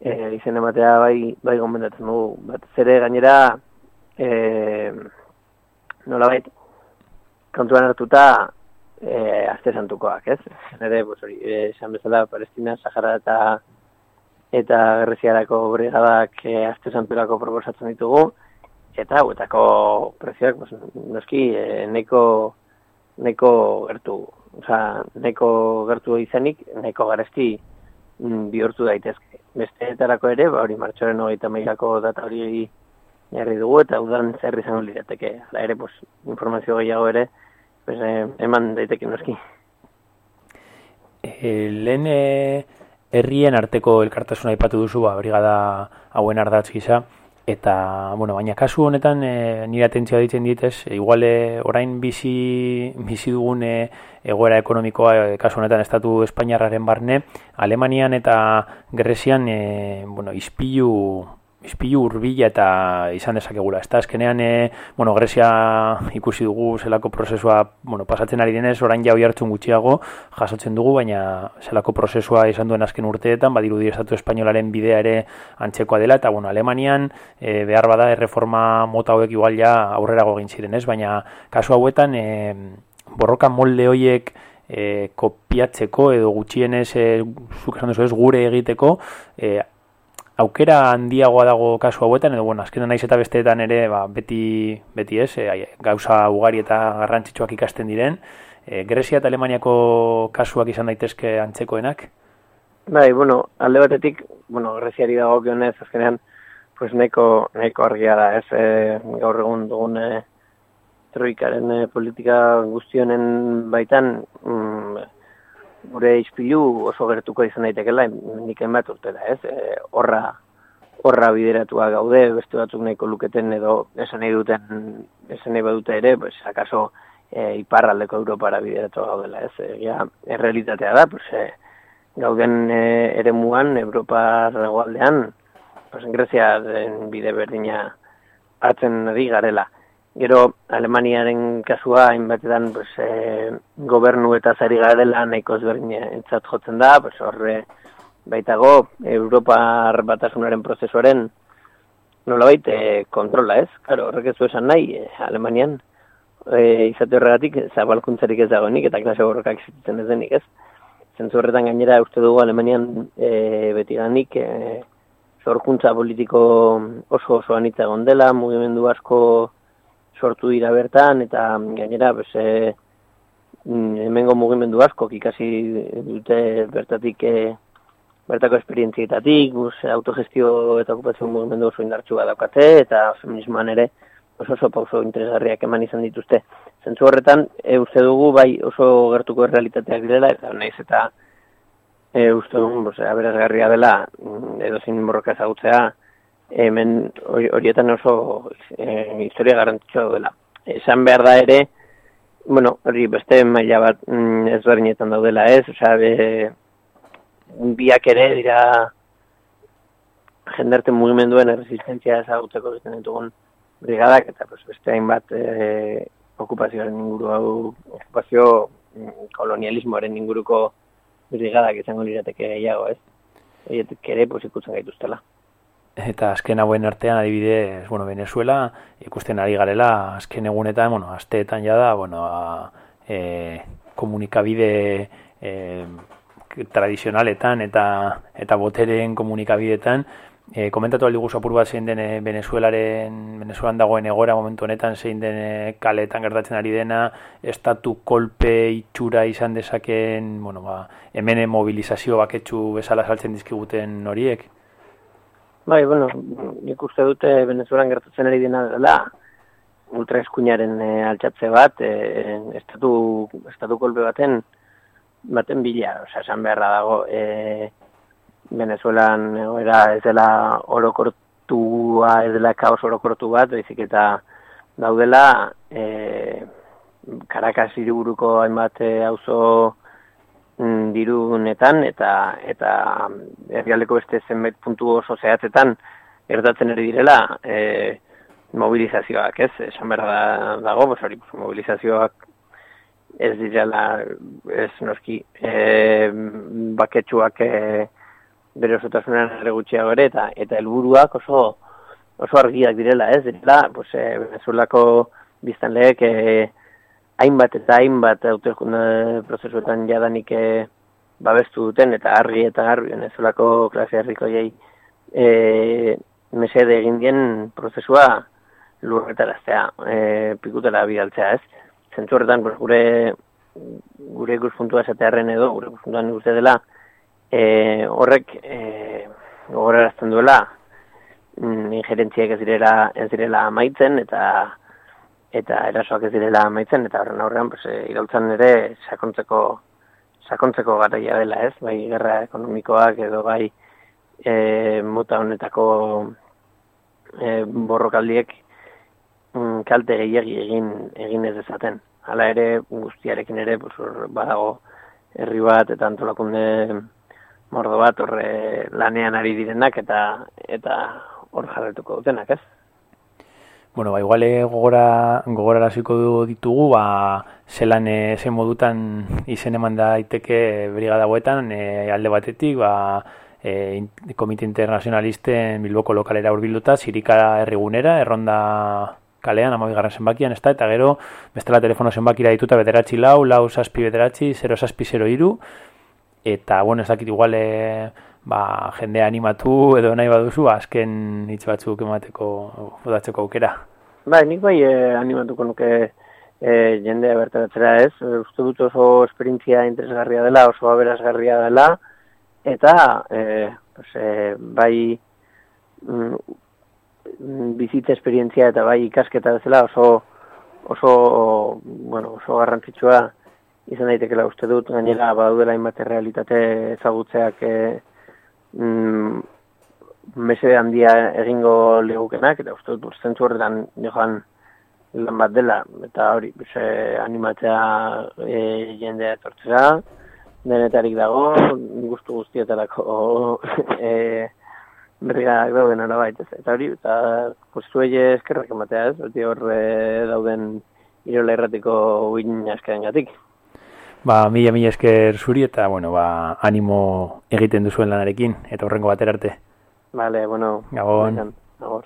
[SPEAKER 10] e, izen ematea bai, bai gomendatzen dugu. Bat zere gainera, e, nola baita, kontuan hartuta, e, azte santukoak, ez? Nere, pues, hori, esan bezala, Palestina, Sahara eta eta gerreziarako brigadak e, azte zanturako proposatzen ditugu, eta hauetako prezioak, pues, noski, e, neko, neko gertu, oza, neko gertu izanik, neko garesti mm, bihurtu daitezke. Beste etarako ere, ba, hori martxoren hogeita mailako data hori jarri dugu, eta udan zer izango lirateke. Hala ere, pues, informazio gehiago ere, pues, eh, eman daiteke noski.
[SPEAKER 5] E, lehen herrien arteko elkartasuna aipatu duzu, ba, brigada hauen ardatz gisa, eta, bueno, baina kasu honetan e, nire atentzia ditzen ditez, e, iguale orain bizi, bizi dugun e, egoera ekonomikoa, e, kasu honetan estatu Espainiarraren barne, Alemanian eta Grezian, e, bueno, izpilu, izpilu urbila eta izan dezakegula. Ez da, eskenean, e, bueno, Grecia ikusi dugu zelako prozesua, bueno, pasatzen ari denez, orain jau hartzun gutxiago, jasotzen dugu, baina zelako prozesua izan duen azken urteetan, badiru estatu espainolaren bidea ere antzekoa dela, eta, bueno, Alemanian, e, behar bada, erreforma mota hauek igual ja aurrera gogin ziren, ez? Baina, kasu hauetan, e, borroka molde hoiek, E, kopiatzeko edo gutxienez e, zuk esan duzu ez gure egiteko e, aukera handiagoa dago kasu hauetan, edo bueno, azkenan naiz eta besteetan ere, ba, beti, beti ez, e, gauza ugari eta garrantzitsuak ikasten diren. E, Grezia eta Alemaniako kasuak izan daitezke antzekoenak?
[SPEAKER 10] Bai, bueno, alde batetik, bueno, Greziari dago kionez, azkenean, pues neko, neko argia da, ez, e, gaur egun dugun e, troikaren e, politika guztionen baitan, mm, gure izpilu oso gertuko izan daitekela, nik enbat urtela, ez? E, horra, horra bideratua gaude, beste batzuk nahiko luketen edo esan nahi duten, esan nahi badute ere, pues, akaso e, iparraldeko Europara bideratua gaudela, ez? E, ja, errealitatea da, pues, e, gauden e, ere muan, Europa regoaldean, pues, Grezia bide berdina hartzen di garela. Gero Alemaniaren kasua hainbatetan pues, e, gobernu eta zari garela nahiko ezberdin entzat jotzen da, pues, horre baitago Europar batasunaren prozesuaren nola baite kontrola ez, Claro, horrek ez esan nahi e, Alemanian e, izate horregatik zabalkuntzarik ez dagoenik eta klase horrekak existitzen ez denik ez. Zentzu horretan gainera uste dugu Alemanian e, beti ganik e, zorkuntza politiko oso oso anitza gondela, mugimendu asko sortu dira bertan, eta gainera, pues, e, mm, hemengo mugimendu asko ikasi dute bertatik e, bertako esperientzietatik, bus, autogestio eta okupazio mugimendu oso indartsu daukate eta feminismoan ere oso oso pauso interesgarriak eman izan dituzte. Zentzu horretan, e, uste dugu bai oso gertuko realitateak direla, eta naiz eta e, uste dugu, bose, aberazgarria dela, mm, edo zin borroka ezagutzea, hemen horietan oso e, historia garrantzitsua dela. Esan behar da ere, bueno, hori beste maila bat mm, ezberdinetan daudela ez, osea, be, biak ere dira jendarte mugimenduen erresistentzia ezagutzeko egiten ditugun brigadak, eta pues, beste hainbat e, okupazioaren inguru hau, okupazio mm, kolonialismoaren inguruko brigadak izango lirateke gehiago, ez? Horietik ere, pues, ikutzen gaituztela.
[SPEAKER 5] Eta azken hauen artean adibidez, bueno, Venezuela ikusten ari garela azken egunetan, bueno, asteetan jada, bueno, a, e, komunikabide e, tradizionaletan eta eta boteren komunikabidetan E, komentatu aldi apur bat zein den Venezuelaren, Venezuelan dagoen egora momentu honetan zein den kaletan gertatzen ari dena, estatu kolpe itxura izan dezaken, bueno, ba, hemen mobilizazio baketsu bezala saltzen dizkiguten horiek?
[SPEAKER 10] Bai, bueno, nik uste dute Venezuelan gertatzen ari dena dela, ultra eskuinaren e, altxatze bat, e, estatu, estatu kolpe baten, baten bila, oza, esan beharra dago, e, Venezuelan egoera ez dela orokortua, ez dela kaos orokortu bat, baizik eta daudela e, Caracas hiriburuko hainbat auzo mm, dirunetan eta eta herrialdeko beste zenbait puntu oso zehatzetan gertatzen eri direla e, mobilizazioak, ez? Esan behar dago, bos, hori, mobilizazioak ez direla, ez noski, e, baketsuak e, bere osotasunean ere gutxiago ere, eta eta helburuak oso oso argiak direla, ez? Direla, pues, e, Venezuelako biztan lehek e, hainbat eta hainbat hauteskunde prozesuetan jadanik e, babestu duten, eta argi eta argi Venezuelako klase herriko jai e, mesede egin dien prozesua lurretaraztea, e, pikutera bidaltzea, ez? Zentzu horretan, gure gure ikuspuntua esatearen edo, gure ikuspuntuan uste dela, e, horrek e, gogorarazten duela mm, ingerentziak ez direla ez direla amaitzen eta eta erasoak ez direla amaitzen eta horren aurrean pues, e, iraultzan ere sakontzeko sakontzeko garaia dela ez bai gerra ekonomikoak edo bai e, muta honetako e, borrokaldiek mm, kalte gehiagi egin egin ez dezaten hala ere guztiarekin ere pues, badago herri bat eta antolakunde mordo bat horre lanean ari direnak eta eta hor jarretuko dutenak, ez?
[SPEAKER 5] Bueno, ba, iguale gogora, gogora du ditugu, ba, zelan e, zen modutan izen eman daiteke brigada boetan, e, alde batetik, ba, e, Komite Internacionalisten Bilboko lokalera urbilduta, zirika errigunera, erronda kalean, amabi garran zenbakian, ez da, eta gero, bestela telefono zenbakira dituta, bederatzi lau, lau saspi bederatzi, zero saspi zero iru, eta bueno, ez dakit igual e, ba, jende animatu edo nahi baduzu azken hitz batzuk emateko bodatzeko aukera.
[SPEAKER 10] Bai, nik bai eh, animatuko nuke eh, jendea bertaratzera ez, e, uste dut oso esperintzia interesgarria dela, oso aberazgarria dela, eta eh, pues, eh, bai mm, bizitza esperientzia eta bai ikasketa dela oso oso, bueno, oso garrantzitsua izan daitekela uste dut, gainera badaudela hainbat realitate ezagutzeak e, mm, mese handia egingo legukenak, eta uste dut zentzu horretan joan lan bat dela, eta hori, bise, animatzea e, jendea etortzea, denetarik dago, guztu guztietarako e, berriak dauden arabait, ez? Eta hori, eta postuei eskerrak ematea, ez? Hori hor e, dauden irola erratiko uin askean gatik.
[SPEAKER 5] Ba, mila mila esker zuri eta, bueno, ba, animo egiten duzuen lanarekin, eta horrengo batera arte.
[SPEAKER 10] Vale, bueno.
[SPEAKER 5] Gabon.
[SPEAKER 10] Gabon.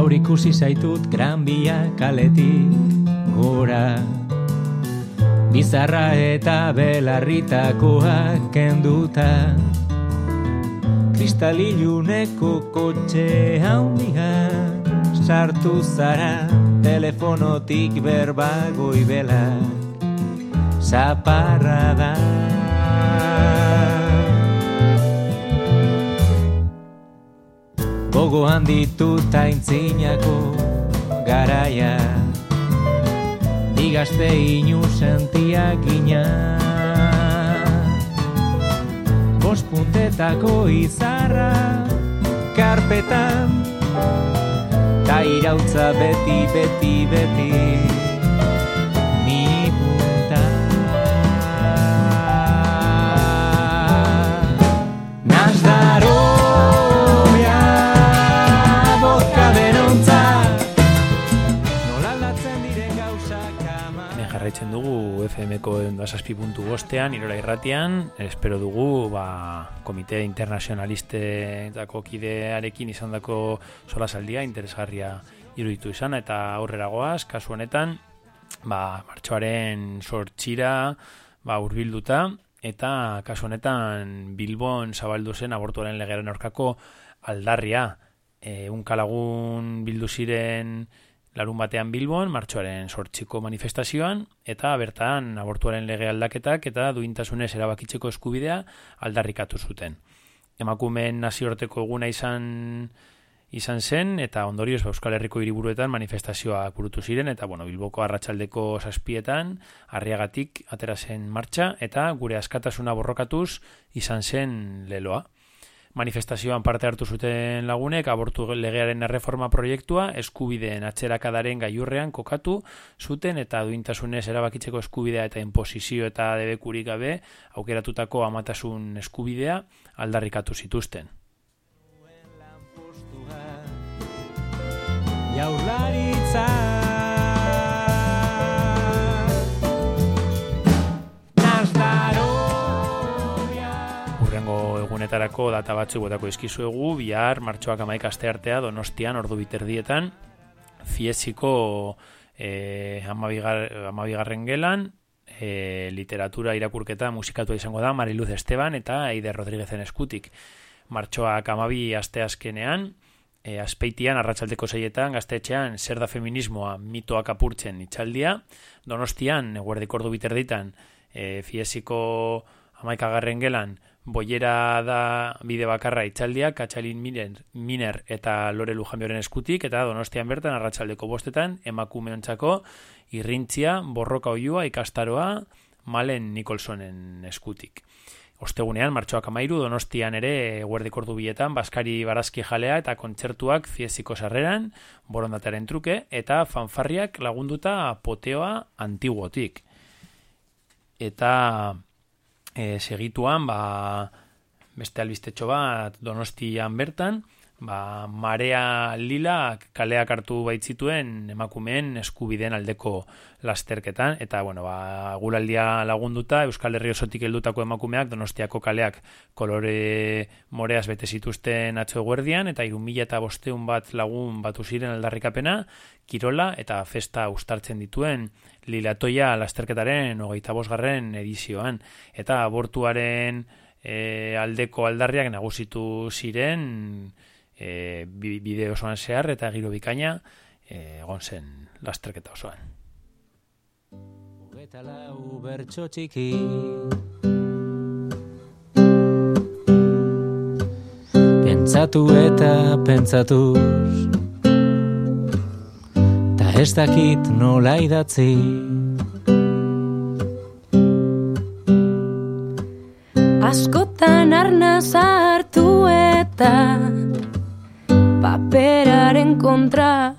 [SPEAKER 4] Gaur ikusi zaitut gran bia kaletik gora Bizarra eta belarritakoak kenduta. Kristaliluneko kotxe handia Sartu zara telefonotik berba goibela. Zaparra da Gogo handitu taintzinako garaia. Igazte inu sentiak ina. Bospuntetako izarra Karpetan. Ta irautza beti, beti, beti
[SPEAKER 5] jarraitzen dugu FM-ko puntu bostean, irora irratian, espero dugu ba, komite internazionalistetako kidearekin izandako solasaldia interesgarria iruditu izan, eta aurrera goaz, kasu honetan, ba, martxoaren sortxira ba, urbilduta, eta kasu honetan Bilbon zabaldu zen abortuaren legearen aurkako aldarria. E, unkalagun bildu ziren larun batean Bilbon, martxoaren sortxiko manifestazioan, eta bertan abortuaren lege aldaketak eta duintasunez erabakitzeko eskubidea aldarrikatu zuten. Emakumeen nazioarteko eguna izan izan zen, eta ondorioz ba, Euskal Herriko hiriburuetan manifestazioak burutu ziren, eta bueno, Bilboko arratsaldeko zazpietan, arriagatik atera zen martxa, eta gure askatasuna borrokatuz izan zen leloa. Manifestazioan parte hartu zuten lagunek abortu legearen erreforma proiektua eskubideen atzerakadaren gailurrean kokatu zuten eta duintasunez erabakitzeko eskubidea eta imposizio eta debekurik gabe aukeratutako amatasun eskubidea aldarrikatu zituzten.
[SPEAKER 4] Jaurlaritza
[SPEAKER 5] Egunetarako data batzuk botako izkizuegu, bihar martxoak amaik aste artea donostian ordu biterdietan, fiesiko eh, amabigar, amabigarren gelan, eh, literatura irakurketa musikatu izango da Mariluz Esteban eta Eider Rodríguezen eskutik. Martxoak amabi aste azkenean, e, azpeitian, arratsaldeko zeietan, gaztetxean, zer da feminismoa mitoak apurtzen itxaldia, donostian, eguerdiko ordu biterditan, e, fiesiko amaikagarren gelan, boiera da bide bakarra itxaldia, katxalin miner, miner eta lore lujanbioren eskutik, eta donostian bertan, arratsaldeko bostetan, emakumeontzako irrintzia, borroka oiua, ikastaroa, malen Nicholsonen eskutik. Ostegunean, martxoak amairu, donostian ere guerdik ordu bietan, Baskari Barazki jalea eta kontzertuak fiesiko sarreran, borondataren truke, eta fanfarriak lagunduta poteoa antiguotik. Eta e, segituan, ba, beste albistetxo bat donostian bertan, ba, marea lila kaleak hartu baitzituen emakumeen eskubideen aldeko lasterketan, eta, bueno, ba, guraldia lagunduta, Euskal Herri osotik heldutako emakumeak, donostiako kaleak kolore moreaz bete zituzten atzo eguerdian, eta irun mila eta bosteun bat lagun batu ziren aldarrikapena, kirola eta festa ustartzen dituen lilatoia lasterketaren hogeita bosgarren edizioan. Eta abortuaren e, aldeko aldarriak nagusitu ziren, e, bide osoan zehar eta giro bikaina e, egon zen lasterketa osoan.
[SPEAKER 4] Eta lau bertso txiki Pentsatu eta pentsatuz ez dakit nola idatzi. Askotan arna zartu eta paperaren kontra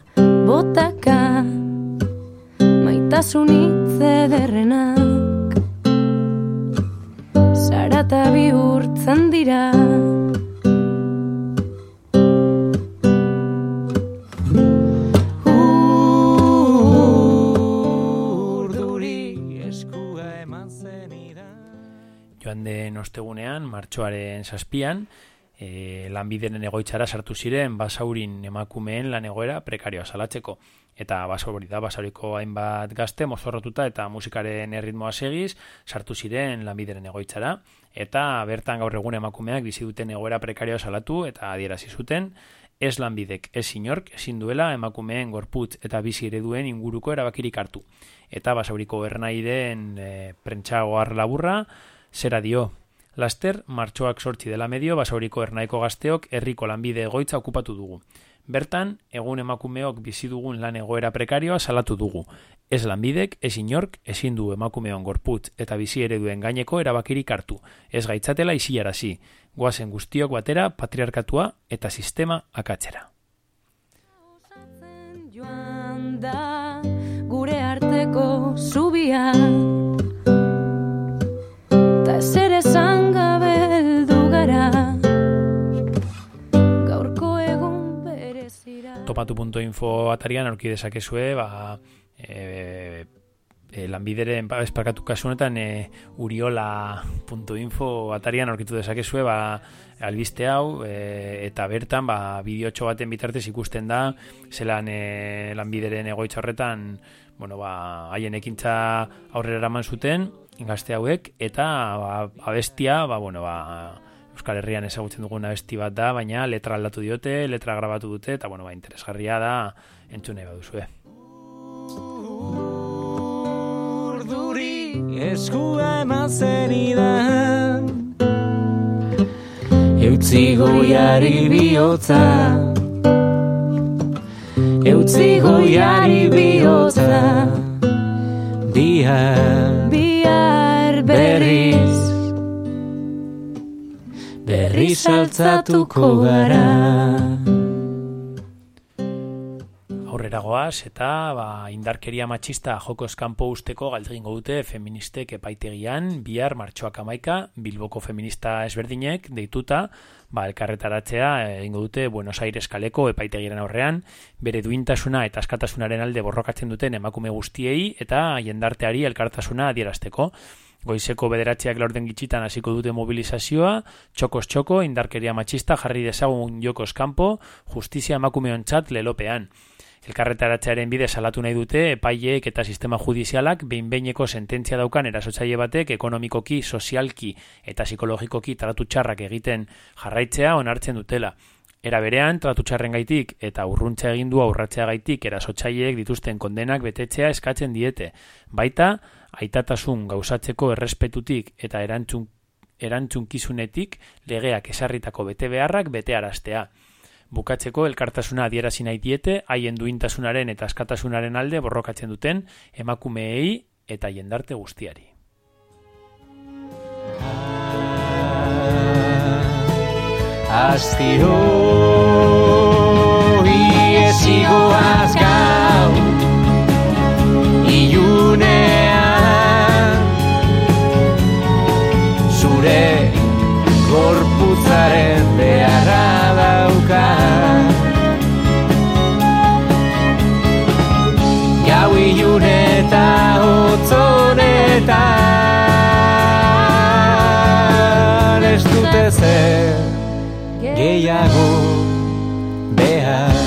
[SPEAKER 4] botaka maitasun hitze derrenak zarata bihurtzen dira
[SPEAKER 5] den ostegunean, martxoaren zazpian, e, lanbideren egoitzara sartu ziren basaurin emakumeen lan egoera prekarioa salatzeko. Eta basauri da, basauriko hainbat gazte mozorrotuta eta musikaren erritmoa segiz, sartu ziren lanbideren egoitzara. Eta bertan gaur egun emakumeak bizi duten egoera prekarioa salatu eta adierazi zuten, ez lanbidek, ez inork, ezin duela emakumeen gorputz eta bizi ereduen inguruko erabakirik hartu. Eta basauriko ernaideen e, prentsago laburra, zera dio, Laster, martxoak sortzi dela medio, basauriko ernaiko gazteok herriko lanbide egoitza okupatu dugu. Bertan, egun emakumeok bizi dugun lan egoera prekarioa salatu dugu. Ez lanbidek, ez inork, ezin du emakumeon gorputz eta bizi ereduen gaineko erabakirik hartu. Ez gaitzatela isiarazi. Goazen guztiok batera, patriarkatua eta sistema akatzera.
[SPEAKER 11] Joan da, gure arteko zubia zer esan gabe heldu gara. Gaurko egun berezira.
[SPEAKER 5] Topatu.info atarian aurki dezakezue, ba, e, e, lanbideren, ba, esparkatu kasu honetan, e, uriola.info atarian aurkitu dezakezue, ba, albiste hau, e, eta bertan, ba, bideotxo baten bitartez ikusten da, zelan e, lanbideren egoitza horretan, bueno, ba, haien ekintza aurrera eraman zuten, gazte hauek, eta ba, abestia, ba, bueno, ba, Euskal Herrian ezagutzen dugun abesti bat da, baina letra aldatu diote, letra grabatu dute, eta bueno, ba, interesgarria da entzune baduzue.
[SPEAKER 4] Urduri eskua eman zenidan Eutzi goiari bihotza Eutzi goiari bihotza Bihar
[SPEAKER 11] Bihar
[SPEAKER 4] berriz. Berriz altzatuko gara
[SPEAKER 5] aurrera goaz eta ba, indarkeria matxista joko eskampo usteko galdegingo dute feministek epaitegian bihar martxoak amaika bilboko feminista ezberdinek deituta ba, elkarretaratzea egingo dute Buenos Aires kaleko epaitegiren aurrean bere duintasuna eta askatasunaren alde borrokatzen duten emakume guztiei eta jendarteari elkartasuna adierazteko Goizeko bederatziak laurden gitxitan hasiko dute mobilizazioa, txokos txoko, indarkeria matxista, jarri dezagun jokos kanpo, justizia emakumeon txat lelopean. Elkarretaratzearen bide salatu nahi dute epaileek eta sistema judizialak behin-beineko sententzia daukan erasotzaile batek ekonomikoki, sozialki eta psikologikoki tratu txarrak egiten jarraitzea onartzen dutela. Era berean, tratu gaitik eta urruntza egindua urratzea gaitik erasotzaileek dituzten kondenak betetzea eskatzen diete. Baita, aitatasun gauzatzeko errespetutik eta erantzun, erantzunkizunetik legeak esarritako bete beharrak bete araztea. Bukatzeko elkartasuna adierazi nahi diete, haien duintasunaren eta askatasunaren alde borrokatzen duten emakumeei eta jendarte guztiari.
[SPEAKER 4] Astiro Iesigoaz gau Iunean Zure Gorputzaren hotzonetan Ez dute zer gehiago behar.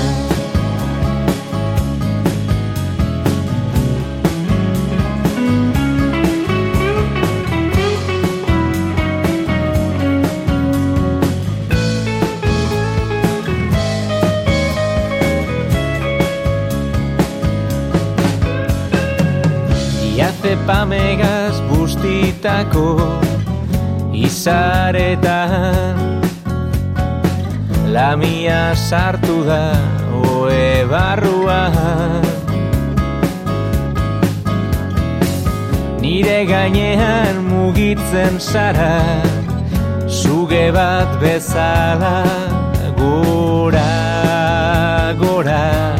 [SPEAKER 4] Iazepamegaz bustitako izaretan. Lamia sartu da oe barruan. Nire gainean mugitzen zara Zuge bat bezala Gora, gora,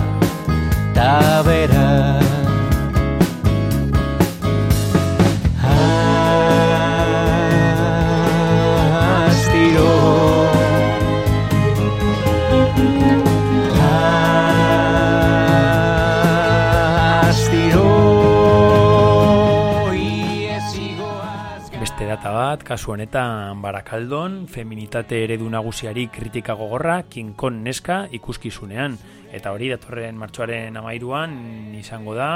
[SPEAKER 4] ta
[SPEAKER 5] bat, kasu honetan barakaldon, feminitate eredu nagusiari kritika gogorra, kinkon neska ikuskizunean. Eta hori datorren martxoaren amairuan izango da,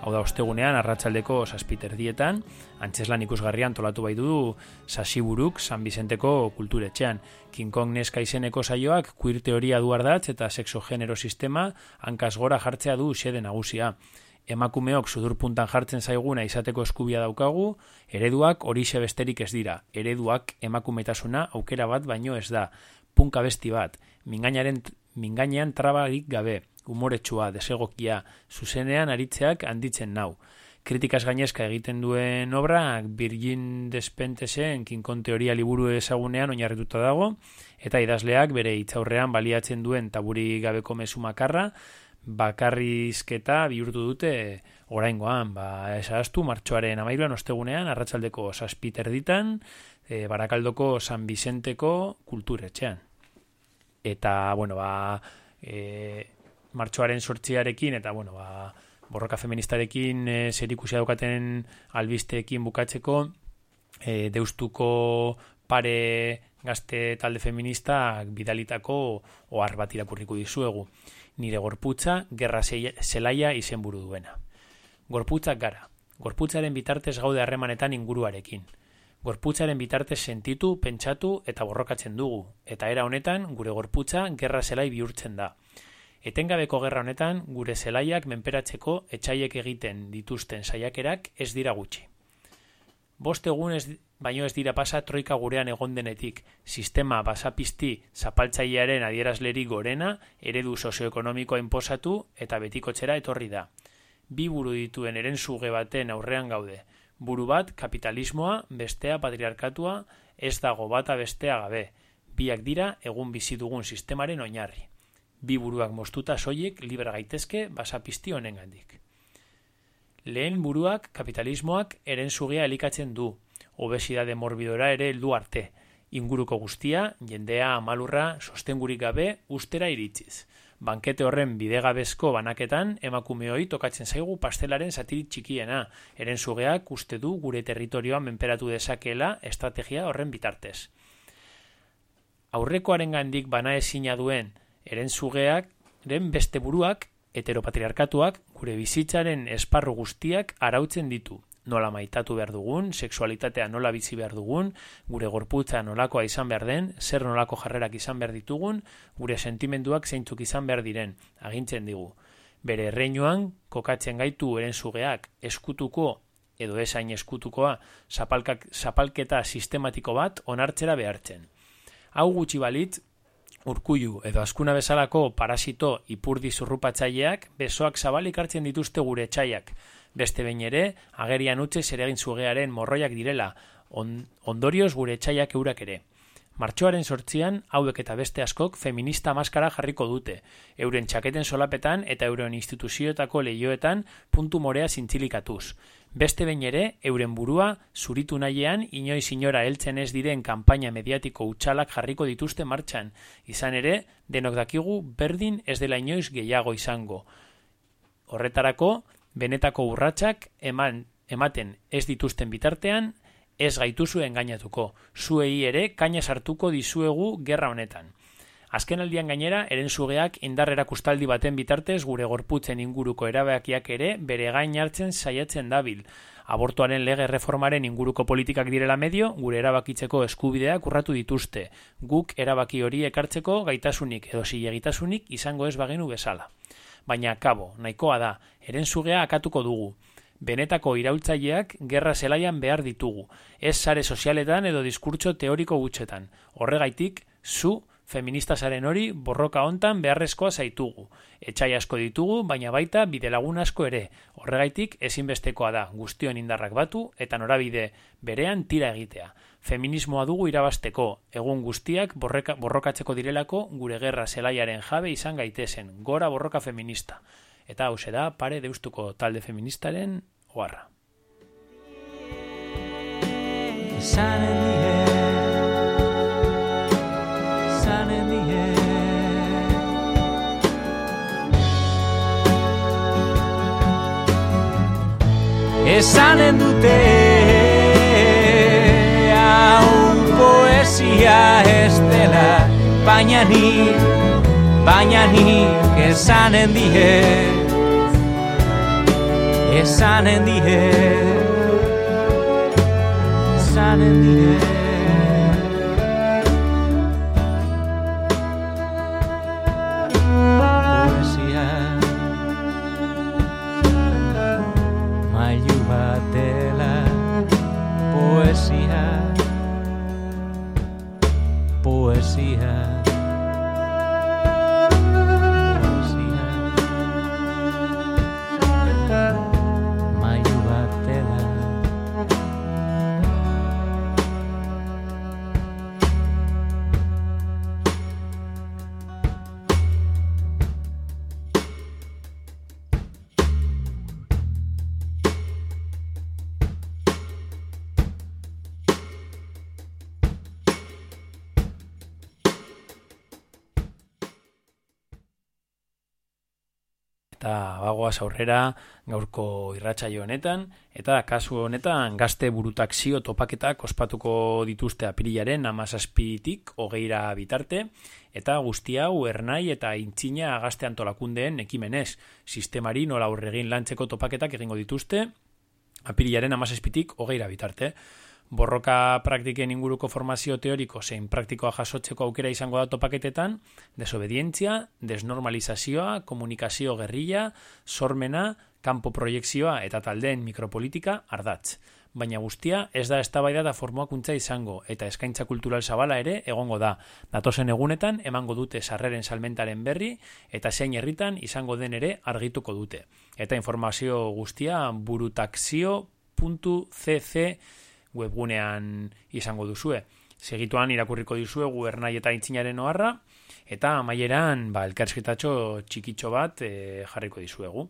[SPEAKER 5] hau da ostegunean, arratsaldeko saspiter dietan, antzeslan ikusgarrian tolatu bai du sasiburuk San Bizenteko kulturetxean. King Kong neska izeneko saioak queer teoria du ardatz eta sexo genero sistema hankaz gora jartzea du xede nagusia. Emakumeok sudurpuntan jartzen zaiguna izateko eskubia daukagu, ereduak horixe besterik ez dira. Ereduak emakumetasuna aukera bat baino ez da. Punka besti bat, mingainaren mingainean trabarik gabe, umoretsua, desegokia, zuzenean aritzeak handitzen nau. Kritikaz gainezka egiten duen obra, Virgin Despentesen kinkon teoria liburu ezagunean oinarrituta dago, eta idazleak bere hitzaurrean baliatzen duen taburi gabeko mezu makarra, bakarrizketa bihurtu dute oraingoan, ba, esaztu, martxoaren amairuan ostegunean, arratsaldeko saspiter ditan, e, barakaldoko San Vicenteko kulturetxean. Eta, bueno, ba, e, martxoaren sortziarekin, eta, bueno, ba, borroka feministarekin e, zer ikusi daukaten albisteekin bukatzeko, e, deustuko pare gazte talde feministak bidalitako ohar bat irakurriko dizuegu nire gorputza gerra zelaia izenburu duena. Gorputzak gara, gorputzaren bitartez gaude harremanetan inguruarekin. Gorputzaren bitartez sentitu, pentsatu eta borrokatzen dugu, eta era honetan gure gorputza gerra zelai bihurtzen da. Etengabeko gerra honetan gure zelaiak menperatzeko etxaiek egiten dituzten saiakerak ez dira gutxi. Bost egun ez, baino ez dira pasa troika gurean egon denetik, sistema basapizti zapaltzailearen adierazleri gorena, eredu sozioekonomikoa inposatu eta betiko txera etorri da. Bi buru dituen eren zuge baten aurrean gaude. Buru bat kapitalismoa, bestea patriarkatua, ez dago bata bestea gabe. Biak dira egun bizi dugun sistemaren oinarri. Bi buruak mostuta soiek libera gaitezke basapizti honengandik. Lehen buruak kapitalismoak eren zugea elikatzen du, obesidade morbidora ere heldu arte, inguruko guztia, jendea amalurra sostengurik gabe ustera iritsiz. Bankete horren bidegabezko banaketan emakumeoi tokatzen zaigu pastelaren zatirik txikiena, eren zugeak uste du gure territorioan menperatu dezakela estrategia horren bitartez. Aurrekoaren gandik bana ezina duen eren zugeak, beste buruak heteropatriarkatuak gure bizitzaren esparru guztiak arautzen ditu. Nola maitatu behar dugun, sexualitatea nola bizi behar dugun, gure gorputza nolakoa izan behar den, zer nolako jarrerak izan behar ditugun, gure sentimenduak zeintzuk izan behar diren, agintzen digu. Bere erreinuan, kokatzen gaitu eren zugeak, eskutuko edo esain eskutukoa zapalketa sistematiko bat onartzera behartzen. Hau gutxi balitz, urkuiu edo askuna bezalako parasito ipurdi zurrupatzaileak besoak zabalik hartzen dituzte gure txaiak. Beste behin ere, agerian utxe zeregin zugearen morroiak direla, on, ondorioz gure txaiak eurak ere. Martxoaren sortzian, hauek eta beste askok feminista maskara jarriko dute, euren txaketen solapetan eta euren instituzioetako lehioetan puntu morea zintzilikatuz. Beste behin ere, euren burua, zuritu nahiean, inoiz inora heltzen ez diren kanpaina mediatiko utxalak jarriko dituzte martxan. Izan ere, denok dakigu berdin ez dela inoiz gehiago izango. Horretarako, benetako urratsak eman ematen ez dituzten bitartean, ez gaituzu engainatuko. Zuei ere kaina sartuko dizuegu gerra honetan. Azken aldian gainera, eren zugeak indarrera kustaldi baten bitartez gure gorputzen inguruko erabakiak ere bere gain hartzen saiatzen dabil. Abortuaren lege reformaren inguruko politikak direla medio, gure erabakitzeko eskubideak urratu dituzte. Guk erabaki hori ekartzeko gaitasunik edo zilegitasunik izango ez bagenu bezala. Baina, kabo, nahikoa da, eren zugea akatuko dugu benetako iraultzaileak gerra zelaian behar ditugu, ez sare sozialetan edo diskurtso teoriko gutxetan. Horregaitik, zu, feminista zaren hori, borroka hontan beharrezkoa zaitugu. Etxai asko ditugu, baina baita bide lagun asko ere. Horregaitik, ezinbestekoa da, guztion indarrak batu eta norabide berean tira egitea. Feminismoa dugu irabasteko, egun guztiak borreka, borrokatzeko direlako gure gerra zelaiaren jabe izan gaitezen, gora borroka feminista eta hau da pare deustuko talde feministaren oharra. Die, esanen esanen dute hau poesia ez dela baina ni baina ni esanen die. Esanen die. Esanen die. Bagoaz aurrera gaurko irratsaio honetan eta kasu honetan gazte burutakzio topaketak ospatuko dituzte apirilaren amazazpitik hogeira bitarte eta guzti hau ernai eta intzina gazte antolakundeen ekimenez. Sistemari nola aurregin lantzeko topaketak egingo dituzte apirilaren amazazpitik hogeira bitarte borroka praktiken inguruko formazio teoriko zein praktikoa jasotzeko aukera izango da topaketetan, desobedientzia, desnormalizazioa, komunikazio gerrilla, sormena, kanpo proiekzioa eta taldeen mikropolitika ardatz. Baina guztia ez da eztabaida eta formuakuntza izango eta eskaintza kultural zabala ere egongo da. Datozen egunetan emango dute sarreren salmentaren berri eta zein herritan izango den ere argituko dute. Eta informazio guztia burutaxio.cc webgunean izango duzue. Segituan irakurriko dizuegu ernai eta intzinaren oharra, eta amaieran ba, elkarrizketatxo txikitxo bat e, jarriko dizuegu.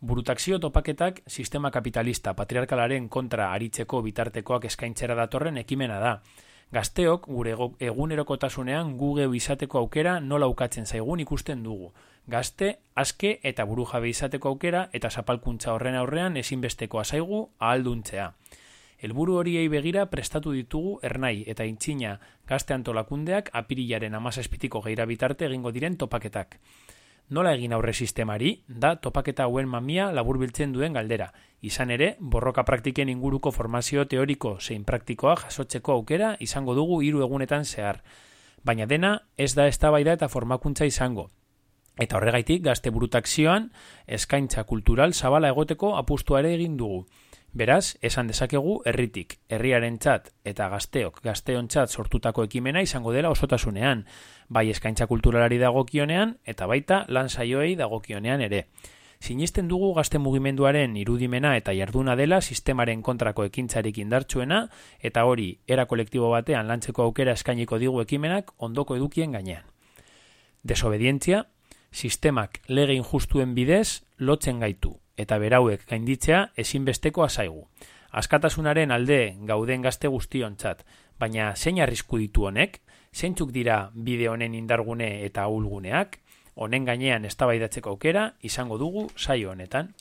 [SPEAKER 5] Burutaxio topaketak sistema kapitalista patriarkalaren kontra aritzeko bitartekoak eskaintzera datorren ekimena da. Gazteok gure egunerokotasunean gugeu izateko aukera nola ukatzen zaigun ikusten dugu. Gazte, aske eta burujabe izateko aukera eta zapalkuntza horren aurrean ezinbestekoa zaigu ahalduntzea. Helburu horiei begira prestatu ditugu ernai eta intzina gazte antolakundeak apirilaren amazazpitiko geira bitarte egingo diren topaketak. Nola egin aurre sistemari, da topaketa hauen mamia laburbiltzen duen galdera. Izan ere, borroka praktiken inguruko formazio teoriko zein praktikoa jasotzeko aukera izango dugu hiru egunetan zehar. Baina dena ez da eztabaida eta formakuntza izango. Eta horregaitik gazte burutakzioan eskaintza kultural zabala egoteko apustuare egin dugu. Beraz, esan dezakegu herritik, herriarentzat eta gazteok gazteontzat sortutako ekimena izango dela osotasunean, bai eskaintza kulturalari dagokionean eta baita lan saioei dagokionean ere. Sinisten dugu gazte mugimenduaren irudimena eta jarduna dela sistemaren kontrako ekintzarik indartsuena eta hori era kolektibo batean lantzeko aukera eskainiko digu ekimenak ondoko edukien gainean. Desobedientzia, sistemak lege injustuen bidez lotzen gaitu eta berauek gainditzea ezinbestekoa zaigu. Askatasunaren alde gauden gazte guztiontzat, baina zein arrisku ditu honek, zeintzuk dira bide honen indargune eta ahulguneak, honen gainean eztabaidatzeko aukera izango dugu saio honetan.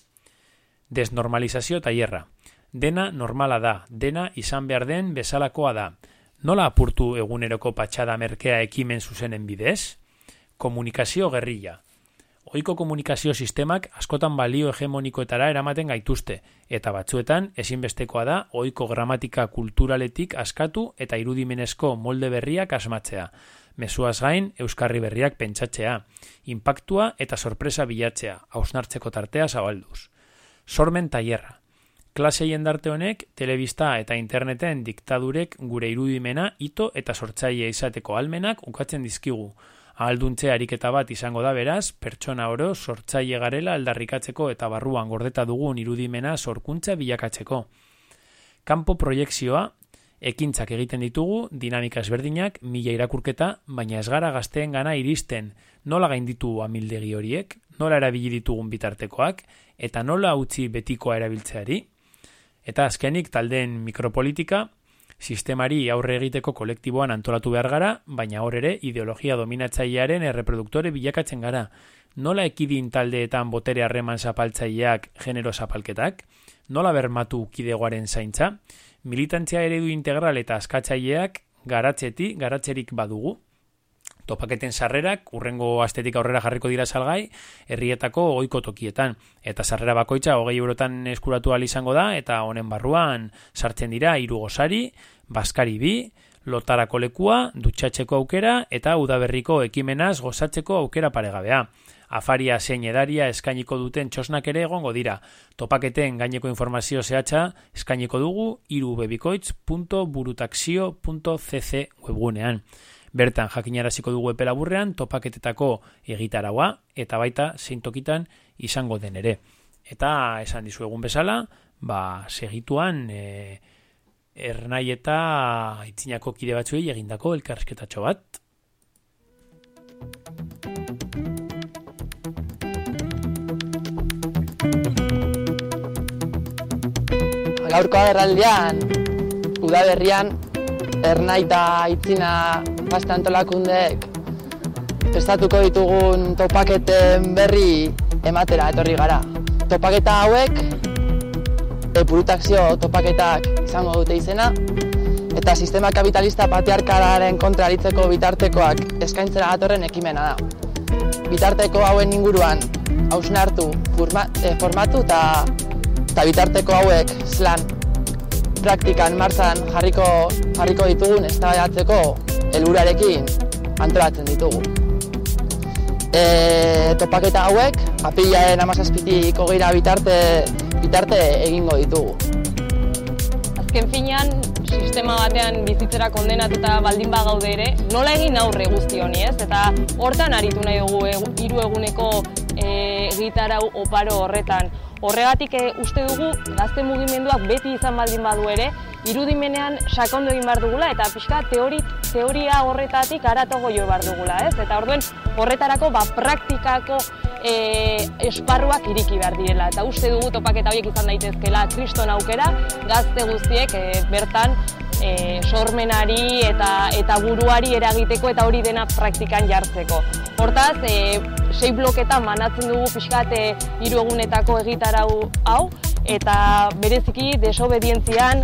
[SPEAKER 5] Desnormalizazio tailerra. Dena normala da, dena izan behar den bezalakoa da. Nola apurtu eguneroko patxada merkea ekimen zuzenen bidez? Komunikazio gerrilla. Ohiko komunikazio sistemak askotan balio hegemonikoetara eramaten gaituzte, eta batzuetan ezinbestekoa da ohiko gramatika kulturaletik askatu eta irudimenezko molde berriak asmatzea. Mezuaz gain, euskarri berriak pentsatzea, inpaktua eta sorpresa bilatzea, hausnartzeko tartea zabalduz. Sormen tailerra. Klase jendarte honek, telebista eta interneten diktadurek gure irudimena ito eta sortzaile izateko almenak ukatzen dizkigu. Ahalduntze ariketa bat izango da beraz, pertsona oro sortzaile garela aldarrikatzeko eta barruan gordeta dugun irudimena sorkuntza bilakatzeko. Kanpo proiekzioa, ekintzak egiten ditugu, dinamika ezberdinak, mila irakurketa, baina ez gara gazteen gana iristen, nola gainditu amildegi horiek, nola erabili ditugun bitartekoak, eta nola utzi betikoa erabiltzeari. Eta azkenik taldeen mikropolitika, sistemari aurre egiteko kolektiboan antolatu behar gara, baina hor ere ideologia dominatzailearen erreproduktore bilakatzen gara. Nola ekidin taldeetan botere harreman zapaltzaileak genero zapalketak? Nola bermatu kidegoaren zaintza? Militantzia eredu integral eta askatzaileak garatzeti, garatzerik badugu? Topaketen sarrerak urrengo astetik aurrera jarriko dira salgai herrietako ohiko tokietan eta sarrera bakoitza hogei eurotan eskuratu al izango da eta honen barruan sartzen dira hiru gosari, baskari bi, lotarako lekua, dutxatzeko aukera eta udaberriko ekimenaz gozatzeko aukera paregabea. Afaria zein edaria eskainiko duten txosnak ere egongo dira. Topaketen gaineko informazio zehatza eskainiko dugu irubebikoitz.burutaxio.cc webgunean. Bertan jakinaraziko dugu epela burrean topaketetako egitaraua eta baita zein tokitan izango den ere. Eta esan dizu egun bezala, ba, segituan e, ernai eta itzinako kide batzuei egindako elkarrizketatxo bat.
[SPEAKER 12] Gaurko agerraldian, udaberrian, ernai eta itzina gazte antolakundeek prestatuko ditugun topaketen berri ematera etorri gara. Topaketa hauek, epurutakzio topaketak izango dute izena, eta sistema kapitalista patriarkalaren kontra aritzeko bitartekoak eskaintzera datorren ekimena da. Bitarteko hauen inguruan hausnartu eh, formatu eta eta bitarteko hauek slan praktikan martzan jarriko jarriko ditugun eztabaidatzeko helburarekin antolatzen ditugu. E, topaketa hauek apilaren 17tik 20 bitarte bitarte egingo ditugu.
[SPEAKER 13] Azken finean sistema batean bizitzera kondenatuta baldin bagaude ere, nola egin aurre guzti honi, ez? Eta hortan aritu nahi dugu hiru eguneko e, gitarau oparo horretan. Horregatik e, uste dugu gazte mugimenduak beti izan baldin badu ere, irudimenean sakondu egin behar dugula eta pixka teori, teoria horretatik aratago jo behar dugula, ez? Eta orduen horretarako ba, praktikako e, esparruak iriki behar direla. Eta uste dugu topaketa horiek izan daitezkela kriston aukera, gazte guztiek e, bertan e, sormenari eta, eta buruari eragiteko eta hori dena praktikan jartzeko. Hortaz, e, sei bloketan manatzen dugu pixkat hiru egunetako egitarau hau eta bereziki desobedientzian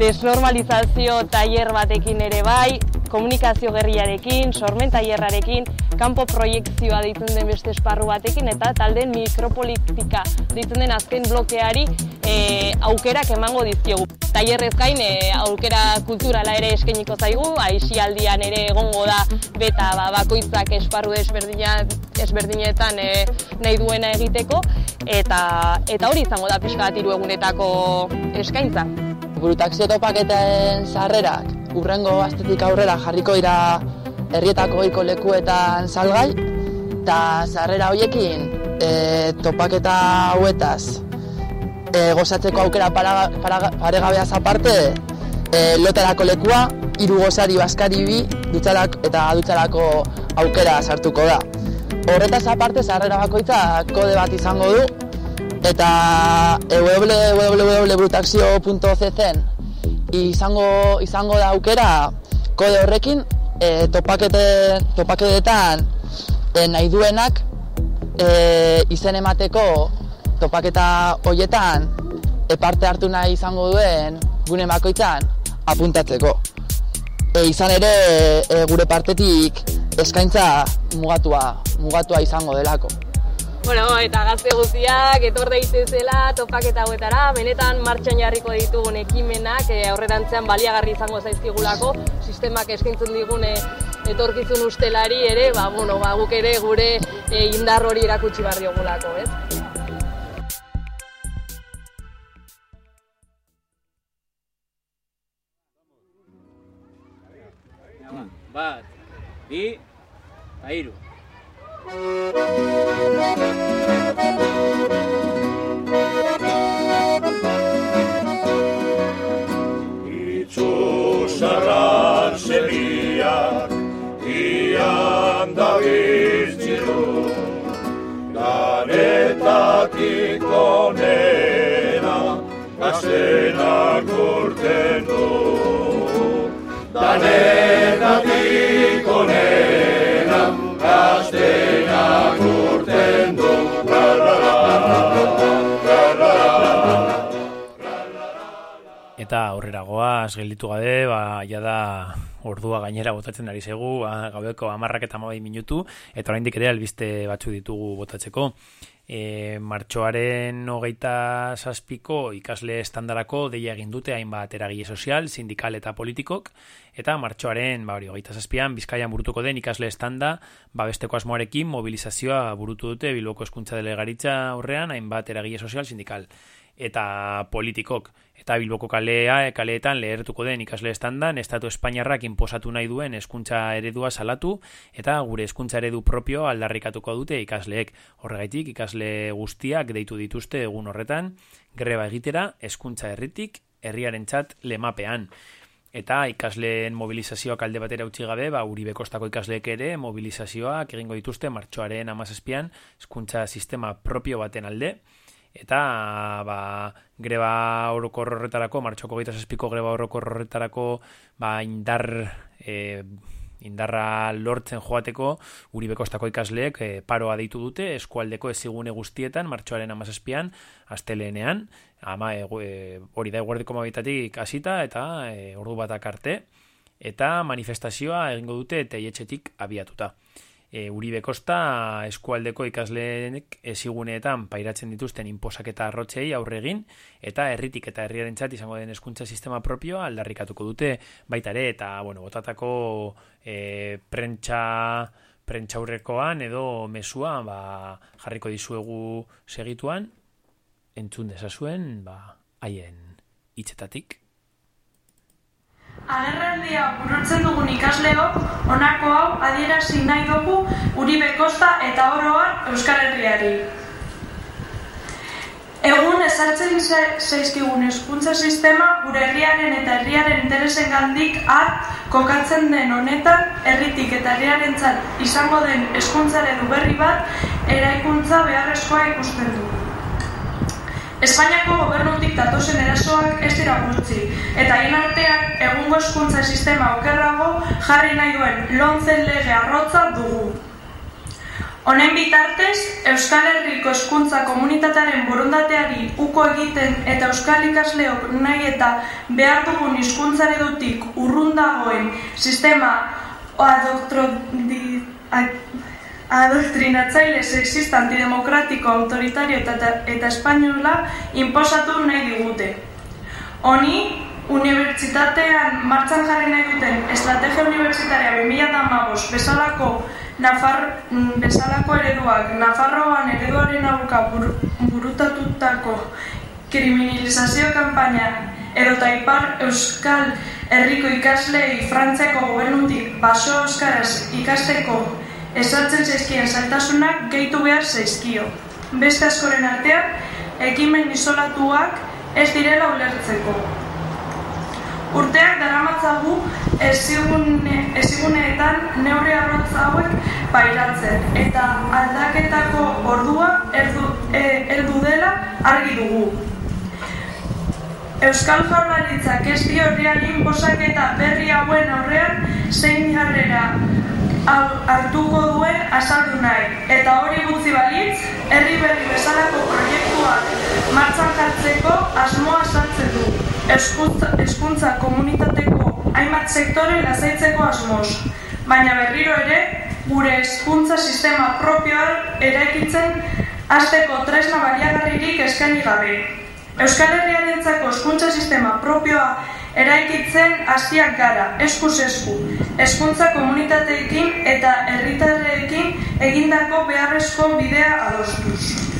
[SPEAKER 13] desnormalizazio tailer batekin ere bai, komunikazio gerriarekin, sormen tailerrarekin, kanpo proiektzioa ditzen den beste esparru batekin eta talden mikropolitika ditzen den azken blokeari e, aukerak emango dizkiogu. Tailerrez gain e, aukera kulturala ere eskainiko zaigu, aisialdian ere egongo da beta ba, bakoitzak esparru desberdinetan e, nahi duena egiteko eta eta hori izango da pixka bat egunetako eskaintza.
[SPEAKER 12] Burutaxio topaketen sarrerak urrengo astetik aurrera jarriko dira herrietako ohiko lekuetan salgai eta sarrera hoiekin e, topaketa hauetaz e, gozatzeko aukera paregabea aparte e, lotarako lekua hiru gozari baskari bi dutxarak eta dutxarako aukera sartuko da. Horretaz aparte sarrera bakoitza kode bat izango du eta e, izango, izango da aukera kode horrekin e, topakete, topaketetan e, nahi duenak e, izen emateko topaketa hoietan e, parte hartu nahi izango duen gune makoitzan apuntatzeko. E, izan ere e, gure partetik eskaintza mugatua, mugatua izango delako.
[SPEAKER 13] Bueno, eta gazte guztiak etor daitezela topaketa hauetara, benetan martxan jarriko ditugun ekimenak e, aurrerantzean baliagarri izango zaizkigulako, sistemak eskaintzen digune etorkizun ustelari ere, ba, bueno, ba, guk ere gure e, indar hori erakutsi barri ogulako, ez?
[SPEAKER 14] Bat, bi, airu.
[SPEAKER 15] Itxusarran zeliak ian da biztziru Danetatik onena gaztenak urten du. Danetatik onena gaztenak
[SPEAKER 5] eta aurrera goaz, gelditu gabe, ba, ja da ordua gainera botatzen ari zegu, ba, gabeko amarrak eta amabai minutu, eta oraindik ere albiste batzu ditugu botatzeko. E, martxoaren hogeita zazpiko ikasle estandarako deia egin dute hainbat eragile sozial, sindikal eta politikok, eta martxoaren ba, hori, hogeita zazpian bizkaian burutuko den ikasle estanda ba, besteko asmoarekin mobilizazioa burutu dute bilboko eskuntza delegaritza horrean hainbat eragile sozial, sindikal eta politikok eta bilboko kalea, kaleetan lehertuko den ikasle estandan, Estatu Espainiarrak inposatu nahi duen eskuntza eredua salatu, eta gure eskuntza eredu propio aldarrikatuko dute ikasleek. Horregaitik, ikasle guztiak deitu dituzte egun horretan, greba egitera, eskuntza herritik, herriaren txat lemapean. Eta ikasleen mobilizazioak alde batera utzi gabe, ba, uri bekostako ikasleek ere mobilizazioak egingo dituzte martxoaren amazazpian eskuntza sistema propio baten alde eta ba, greba orokor horretarako, martxoko gaita zazpiko greba orokor horretarako ba, indar e, indarra lortzen joateko uri bekostako ikasleek e, paroa deitu dute eskualdeko ezigune guztietan martxoaren amazazpian astelenean ama e, hori da eguerdiko mabitatik hasita eta e, ordu batak arte. Eta manifestazioa egingo dute teietxetik abiatuta e, Uribe Kosta eskualdeko ikasleenek eziguneetan pairatzen dituzten inposaketa arrotzei aurre egin eta herritik eta herriaren txat izango den eskuntza sistema propioa aldarrikatuko dute baita ere eta bueno, botatako e, prentsa prentxaurrekoan edo mesua ba, jarriko dizuegu segituan entzun dezazuen ba, haien hitzetatik
[SPEAKER 16] Agerraldia burutzen dugun ikasleok, honako hau adierazi nahi dugu Uribe Kosta eta oroan Euskal Herriari. Egun ezartzen zaizkigun eskuntza sistema gure herriaren eta herriaren interesen gandik hart kokatzen den honetan herritik eta herriaren izango den eskuntzare du berri bat eraikuntza beharrezkoa ikusten du. Espainiako gobernutik datozen erasoak ez dira gutxi, eta hain artean egungo eskuntza sistema okerrago jarri nahi duen lontzen lege arrotza dugu. Honen bitartez, Euskal Herriko eskuntza komunitataren borundateari uko egiten eta Euskal ikasleok nahi eta behar dugun hizkuntzare dutik urrundagoen sistema oadoktro adoktrinatzaile sexista antidemokratiko autoritario eta, eta espainola inposatu nahi digute. Honi, unibertsitatean martxan jarri nahi duten estrategia unibertsitaria 2008 bezalako Nafar, bezalako ereduak, Nafarroan ereduaren aurka bur, burutatutako kriminalizazio kanpaina edo taipar Euskal Herriko ikaslei Frantziako gobernutik baso Euskaraz ikasteko esartzen zaizkien zaitasunak gehitu behar zaizkio. Beste askoren artean, ekimen isolatuak ez direla ulertzeko. Urteak daramatzagu eziguneetan neurri arrotz hauek pairatzen eta aldaketako ordua erdu, e, erdu dela argi dugu. Euskal Jaurlaritzak ez di horrian berri hauen aurrean zein jarrera hartuko duen azaldu nahi. Eta hori gutzi balitz, herri berri bezalako proiektuak martzan jartzeko asmoa saltzen du. Eskuntza, eskuntza komunitateko hainbat sektore lasaitzeko asmoz. Baina berriro ere, gure eskuntza sistema propioa eraikitzen azteko tresna baliagarririk eskaini gabe. Euskal Herriaren eskuntza sistema propioa eraikitzen hasiak gara, eskuz esku, eskuntza komunitateekin eta herritarreekin egindako beharrezko bidea adostuz.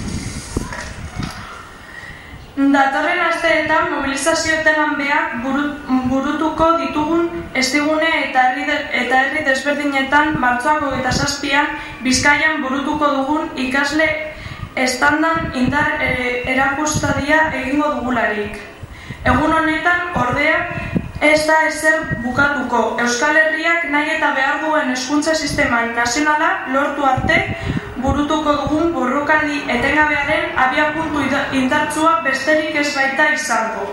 [SPEAKER 16] Datorren asteetan mobilizazio behar burutuko ditugun estigune eta herri, de, eta herri desberdinetan martzoako eta zazpian bizkaian burutuko dugun ikasle estandan indar e, erakustadia egingo dugularik. Egun honetan, ordea, ez da ezer bukatuko. Euskal Herriak nahi eta behar duen eskuntza sistema nazionala lortu arte burutuko dugun borrokaldi etengabearen abia puntu indartzua besterik ez baita izango.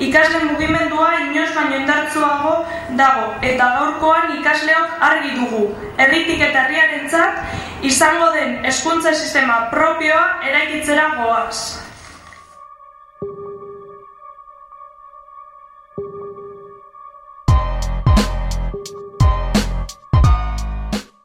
[SPEAKER 16] Ikasle mugimendua inoz baino indartzuago dago eta gaurkoan ikasleok argi dugu. Herritik eta herriaren izango den eskuntza sistema propioa eraikitzera goaz.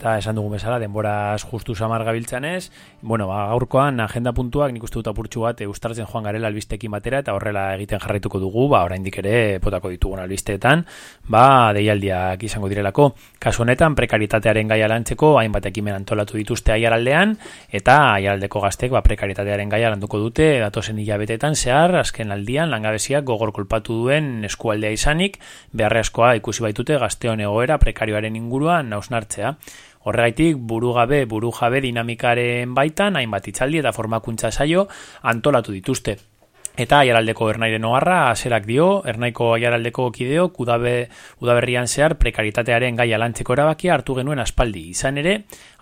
[SPEAKER 5] Eta esan dugu bezala, denboraz justu samar gabiltzan ez, bueno, ba, gaurkoan agenda puntuak nik uste dut apurtxu bat eustartzen joan garela albistekin batera, eta horrela egiten jarraituko dugu, ba, oraindik ere potako ditugun albisteetan, ba, deialdiak izango direlako. Kasu honetan, prekaritatearen gaia lantzeko, hainbat ekimen antolatu dituzte aiaraldean, eta aiaraldeko gaztek, ba, prekaritatearen gaia landuko dute, datozen hilabetetan zehar, azken aldian, langabeziak gogor kolpatu duen eskualdea izanik, beharrezkoa ikusi baitute gazteon egoera prekarioaren inguruan nausnartzea. Horregaitik, burugabe, burujabe dinamikaren baitan, hainbat itzaldi eta formakuntza saio antolatu dituzte. Eta aiaraldeko ernairen oharra, aserak dio, ernaiko aiaraldeko kideo, udabe, udaberrian zehar prekaritatearen gai alantzeko erabakia hartu genuen aspaldi. Izan ere,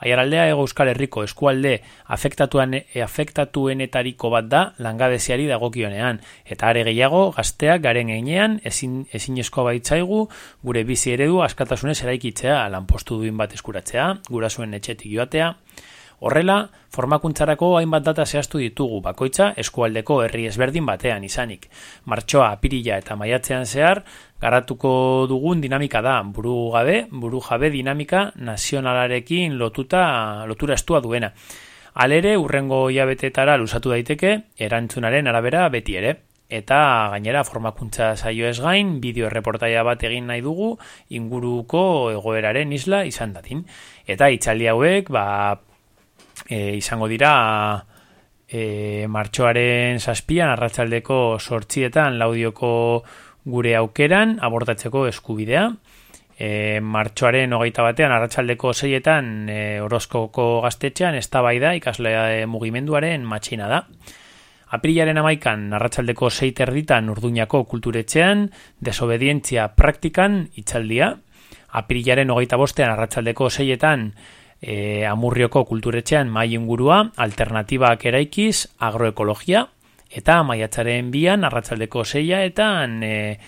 [SPEAKER 5] aiaraldea ego euskal herriko eskualde afektatuan, e, afektatuenetariko bat da langabeziari dagokionean. Eta are gehiago, gazteak garen einean, ezin, ezin eskoa baitzaigu, gure bizi eredu askatasunez eraikitzea, lanpostu duin bat eskuratzea, gurasuen etxetik joatea, Horrela, formakuntzarako hainbat data zehaztu ditugu bakoitza eskualdeko herri ezberdin batean izanik. Martxoa, apirila eta maiatzean zehar, garatuko dugun dinamika da, buru gabe, buru jabe dinamika nazionalarekin lotuta, lotura estua duena. Alere, urrengo jabetetara lusatu daiteke, erantzunaren arabera beti ere. Eta gainera formakuntza saio ez gain, bideo erreportaia bat egin nahi dugu, inguruko egoeraren isla izan datin. Eta itzaldi hauek, ba, e, izango dira e, martxoaren zazpian arratsaldeko sortzietan laudioko gure aukeran abortatzeko eskubidea. E, martxoaren hogeita batean arratsaldeko zeietan e, orozkoko gaztetxean ez da bai mugimenduaren matxina da. Aprilaren amaikan arratsaldeko zeit erditan urduñako kulturetxean desobedientzia praktikan itzaldia Aprilaren hogeita bostean arratsaldeko zeietan e, amurrioko kulturetxean mai ingurua, alternatibak eraikiz, agroekologia, eta maiatzaren bian, arratzaldeko zeia, eta e,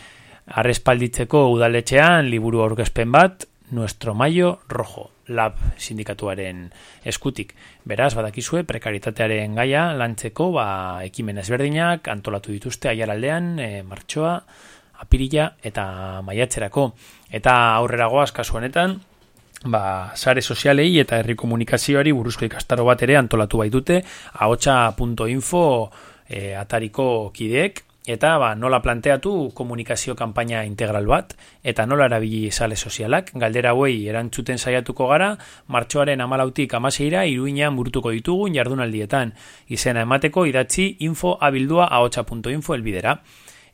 [SPEAKER 5] arrespalditzeko udaletxean liburu aurkezpen bat, Nuestro Maio Rojo, lab sindikatuaren eskutik. Beraz, badakizue, prekaritatearen gaia lantzeko, ba, ekimen ezberdinak, antolatu dituzte aiaraldean, e, martxoa, apirila eta maiatzerako. Eta aurrera goaz, kasu ba, sare sozialei eta herri komunikazioari buruzko ikastaro bat ere antolatu baitute ahotsa.info e, atariko kideek. Eta ba, nola planteatu komunikazio kanpaina integral bat eta nola erabili sale sozialak. Galdera hauei erantzuten saiatuko gara martxoaren amalautik amaseira iruinean burutuko ditugun jardunaldietan. Izena emateko idatzi info abildua ahotsa.info elbidera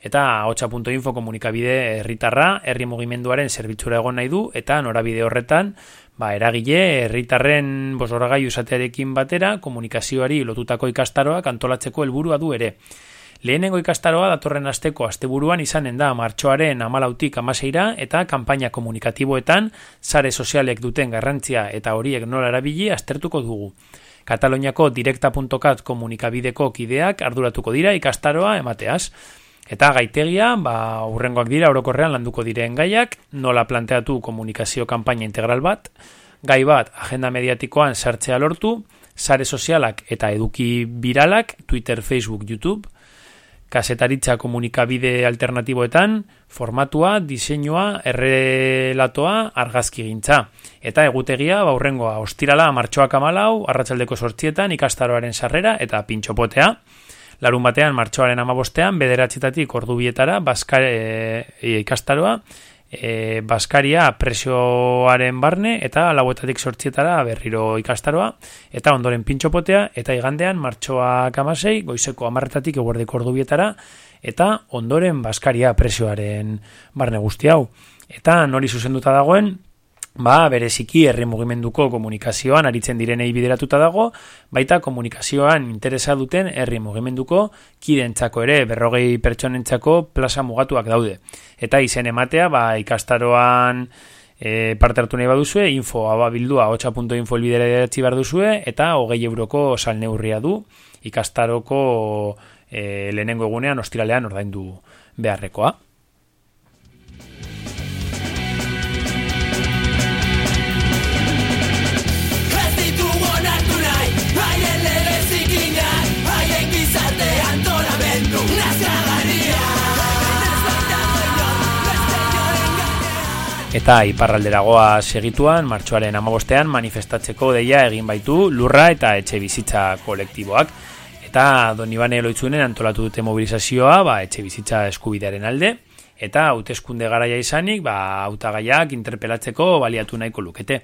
[SPEAKER 5] eta hotxa.info komunikabide herritarra herri mugimenduaren zerbitzura egon nahi du eta norabide horretan ba, eragile herritarren bosoragai usatearekin batera komunikazioari lotutako ikastaroak antolatzeko helburua du ere. Lehenengo ikastaroa datorren asteko asteburuan izanen da martxoaren amalautik amaseira eta kanpaina komunikatiboetan sare sozialek duten garrantzia eta horiek nola erabili aztertuko dugu. Kataloniako direkta.cat komunikabideko kideak arduratuko dira ikastaroa emateaz. Eta gaitegia, ba, urrengoak dira, orokorrean landuko diren gaiak, nola planteatu komunikazio kanpaina integral bat, gai bat, agenda mediatikoan sartzea lortu, sare sozialak eta eduki viralak, Twitter, Facebook, YouTube, kasetaritza komunikabide alternatiboetan, formatua, diseinua, errelatoa, argazki gintza. Eta egutegia, ba, urrengoa, ostirala, martxoak amalau, arratsaldeko sortzietan, ikastaroaren sarrera eta pintxopotea larun batean martxoaren amabostean, bederatxetatik ordu bietara, baskare, e, ikastaroa, e, baskaria presioaren barne, eta lauetatik sortzietara berriro ikastaroa, eta ondoren pintxopotea, eta igandean martxoak amasei, goizeko amarretatik eguerdeko ordu bietara, eta ondoren baskaria presioaren barne guzti hau. Eta nori zuzenduta dagoen, ba, bereziki herri mugimenduko komunikazioan aritzen direnei bideratuta dago, baita komunikazioan interesa duten herri mugimenduko kidentzako ere, berrogei pertsonentzako plaza mugatuak daude. Eta izen ematea, ba, ikastaroan e, parte hartu nahi baduzue, info ababildua 8.info elbidera behar duzue, eta hogei euroko salneurria du, ikastaroko e, lehenengo egunean, ostiralean ordaindu beharrekoa. Eta iparralderagoa segituan martxoaren amabostean manifestatzeko deia egin baitu lurra eta etxe bizitza kolektiboak. Eta Donibane Eloitzunen antolatu dute mobilizazioa ba, etxe bizitza eskubidearen alde, eta hauteskunde garaia izanik, ba, hautagaiak interpelatzeko baliatu nahiko lukete.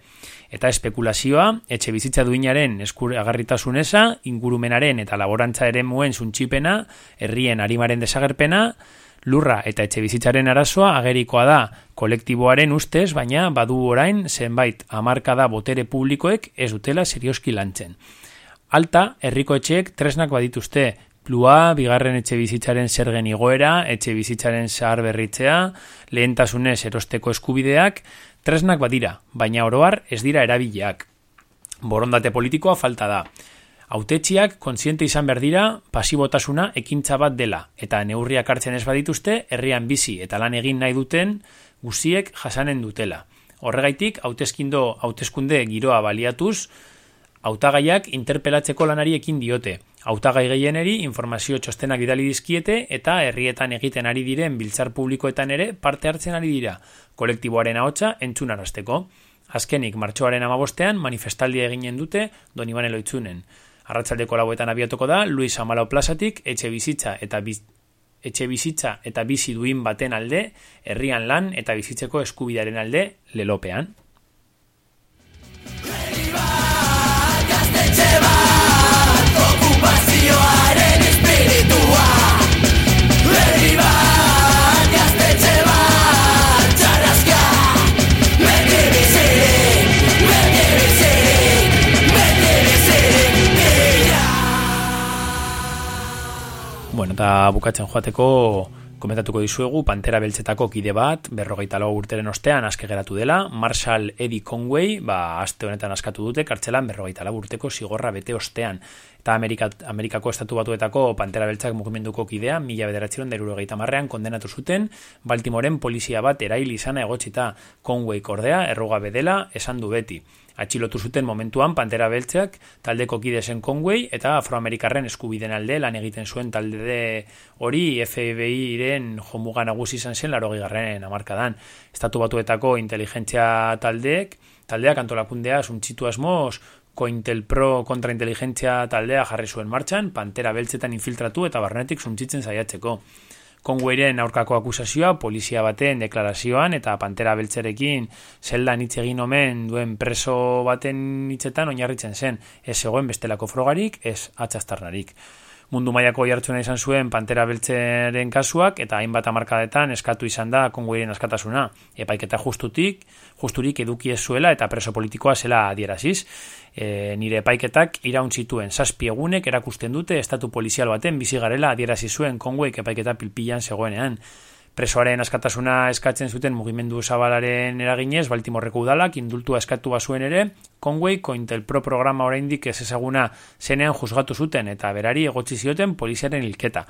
[SPEAKER 5] Eta espekulazioa, etxe bizitza duinaren eskur agarritasun eza, ingurumenaren eta laborantza ere muen zuntxipena, herrien harimaren desagerpena, lurra eta etxe bizitzaren arazoa agerikoa da kolektiboaren ustez, baina badu orain zenbait hamarkada botere publikoek ez dutela serioski lantzen. Alta, herriko etxeek tresnak badituzte, plua, bigarren etxe bizitzaren zergen igoera, etxe bizitzaren zahar berritzea, lehentasunez erosteko eskubideak, tresnak badira, baina oroar ez dira erabileak. Borondate politikoa falta da. Autetxiak kontziente izan behar dira pasibotasuna ekintza bat dela, eta neurriak hartzen ez badituzte, herrian bizi eta lan egin nahi duten guziek jasanen dutela. Horregaitik, hautezkindo hauteskunde giroa baliatuz, hautagaiak interpelatzeko lanari ekin diote. Hautagai gehieneri informazio txostenak bidali dizkiete eta herrietan egiten ari diren biltzar publikoetan ere parte hartzen ari dira, kolektiboaren ahotsa entzunarazteko. Azkenik, martxoaren amabostean, manifestaldia eginen dute Donibane Loitzunen. Arratzaldeko lauetan abiatuko da, Luis Amalau plazatik, etxe bizitza eta biz, etxe bizitza eta bizi duin baten alde, herrian lan eta bizitzeko eskubidaren alde, lelopean. okupazioaren espiritua Bueno, eta bukatzen joateko komentatuko dizuegu, Pantera Beltzetako kide bat, berrogeita lau urteren ostean aske geratu dela, Marshall Eddie Conway, ba, aste honetan askatu dute, kartzelan berrogeita lau urteko zigorra bete ostean eta Amerika, Amerikako estatu batuetako Pantera Beltzak mugimenduko kidea, mila bederatzeron deruro marrean kondenatu zuten, Baltimoren polizia bat erail izana egotxita Conway kordea, erruga bedela, esan du beti. Atxilotu zuten momentuan Pantera Beltzak taldeko kide Conway eta Afroamerikarren eskubiden alde lan egiten zuen talde de hori FBI-ren jomuga nagusi izan zen laro gigarren amarkadan. Estatu batuetako inteligentzia taldeek, taldeak antolakundea suntxitu asmoz Cointel Pro kontrainteligentzia taldea jarri zuen martxan, pantera beltzetan infiltratu eta barnetik zuntzitzen zaiatzeko. Conwayren aurkako akusazioa, polizia baten deklarazioan eta pantera beltzerekin zeldan hitz egin omen duen preso baten hitzetan oinarritzen zen, ez zegoen bestelako frogarik, ez atxastarnarik mundu mailako jartzuna izan zuen Pantera Beltzeren kasuak eta hainbat hamarkadetan eskatu izan da kongoiren askatasuna. Epaiketa justutik, justurik eduki ez zuela eta preso politikoa zela adieraziz. E, nire epaiketak iraun zituen zazpi egunek erakusten dute estatu polizial baten bizi garela adierazi zuen kongoik epaiketa pilpilan zegoenean presoaren askatasuna eskatzen zuten mugimendu zabalaren eraginez, Baltimorreko udalak indultua eskatu bazuen ere, Conway Cointel Pro programa oraindik ez ezaguna zenean juzgatu zuten eta berari egotzi zioten poliziaren hilketa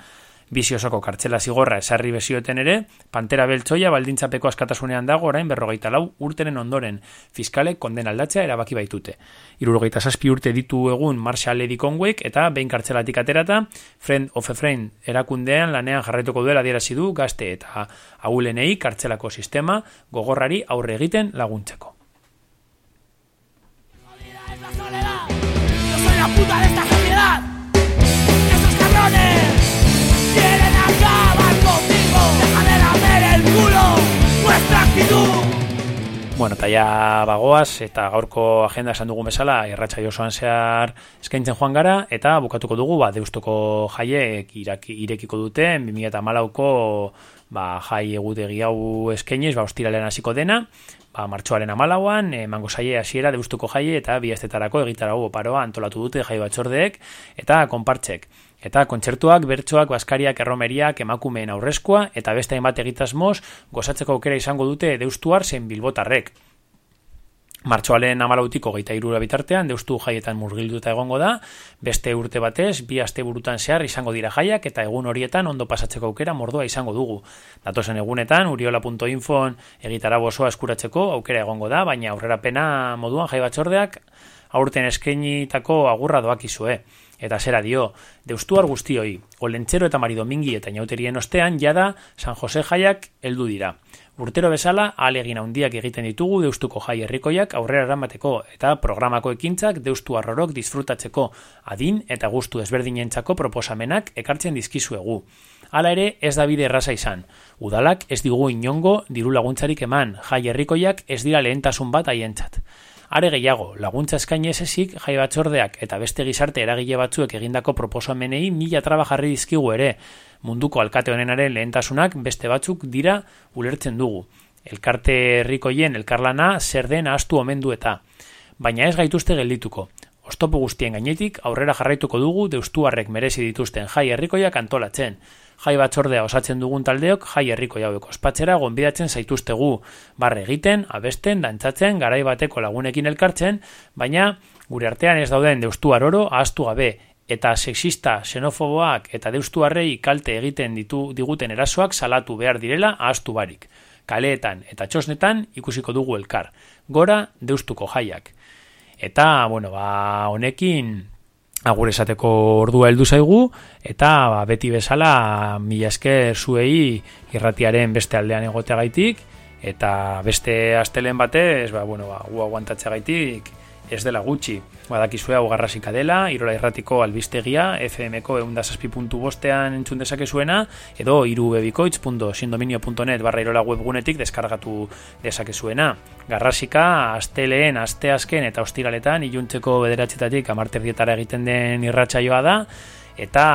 [SPEAKER 5] bizi osoko kartzela zigorra esarri bezioeten ere, Pantera Beltzoia baldintzapeko askatasunean dago orain berrogeita lau urtenen ondoren, fiskale konden aldatzea erabaki baitute. Irurogeita zazpi urte ditu egun Marshall Lady Conway eta behin kartzelatik aterata, Friend of a Friend erakundean lanean jarretuko duela dierazi du gazte eta agulenei kartzelako sistema gogorrari aurre egiten laguntzeko. La puta de esta sociedad. Esos cabrones. Bueno, eta ja bagoaz, eta gaurko agenda esan dugu bezala, irratxa josoan zehar eskaintzen joan gara, eta bukatuko dugu, ba, deustoko jaiek irekiko dute, 2000 eta malauko ba, jai egutegi hau eskainiz, ba, ostiralean hasiko dena, ba, martxoaren amalauan, e, mango zaie hasiera deustuko jaie, eta bi estetarako egitarago paroa antolatu dute jai batxordeek, eta konpartzek. Eta kontzertuak, bertsoak, baskariak, erromeriak, emakumeen aurrezkoa, eta beste hainbat egitasmoz, gozatzeko aukera izango dute deustuar zen bilbotarrek. Martxoalen amalautiko geita irura bitartean, deustu jaietan murgilduta egongo da, beste urte batez, bi aste burutan zehar izango dira jaiak, eta egun horietan ondo pasatzeko aukera mordoa izango dugu. Datozen egunetan, uriola.infon egitara bosoa eskuratzeko aukera egongo da, baina aurrera pena moduan jai batzordeak, aurten eskenitako agurra doak izue. Eta zera dio, deustuar guztioi, olentzero eta maridomingi eta inauterien ostean, jada San Jose jaiak heldu dira. Urtero bezala, alegin handiak egiten ditugu deustuko jai herrikoiak aurrera eramateko eta programako ekintzak deustu arrorok disfrutatzeko adin eta gustu ezberdinentzako proposamenak ekartzen dizkizuegu. Hala ere, ez da bide erraza izan. Udalak ez digu inongo diru laguntzarik eman, jai herrikoiak ez dira lehentasun bat haientzat. Are gehiago, laguntza eskaini esesik jai batzordeak eta beste gizarte eragile batzuek egindako proposamenei mila traba jarri dizkigu ere, munduko alkate honenaren lehentasunak beste batzuk dira ulertzen dugu. Elkarte herrikoien elkarlana zer den astu omendu eta. Baina ez gaituzte geldituko. Ostopo guztien gainetik aurrera jarraituko dugu deustuarrek merezi dituzten jai herrikoiak antolatzen. Jai batzordea osatzen dugun taldeok jai herriko jaueko ospatzera gonbidatzen zaituztegu. Barre egiten, abesten, dantzatzen, garai bateko lagunekin elkartzen, baina gure artean ez dauden deustuar oro ahaztu gabe eta sexista, xenofoboak eta deustuarrei kalte egiten ditu diguten erasoak salatu behar direla ahaztu barik. Kaleetan eta txosnetan ikusiko dugu elkar. Gora deustuko jaiak. Eta, bueno, ba, honekin agur esateko ordua heldu zaigu eta ba, beti bezala mila esker zuei irratiaren beste aldean egoteagaitik eta beste astelen batez, ba, bueno, ba, gu aguantatzeagaitik ez dela gutxi. Badakizue hau garrasika dela, irola irratiko albistegia, FMko eundazazpi puntu bostean entzun dezakezuena, edo irubebikoitz.sindominio.net barra irola webgunetik deskargatu dezakezuena. Garrasika, asteleen, asteazken eta ostiraletan, iluntzeko bederatzetatik amarterdietara egiten den irratsaioa da, eta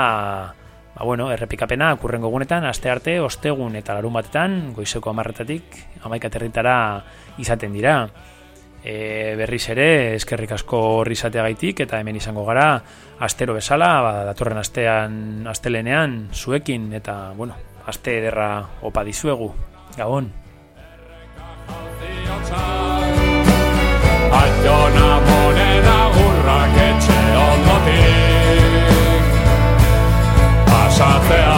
[SPEAKER 5] ba, bueno, errepikapena kurrengo gunetan, aste arte, ostegun eta larun batetan, goizeko amarretatik, amaikaterritara izaten dira e, berriz ere eskerrik asko horri gaitik eta hemen izango gara astero bezala, ba, datorren astean astelenean zuekin eta bueno, aste ederra opa dizuegu. Gabon. Aiona moneda urrak etxe ondotik Pasatzea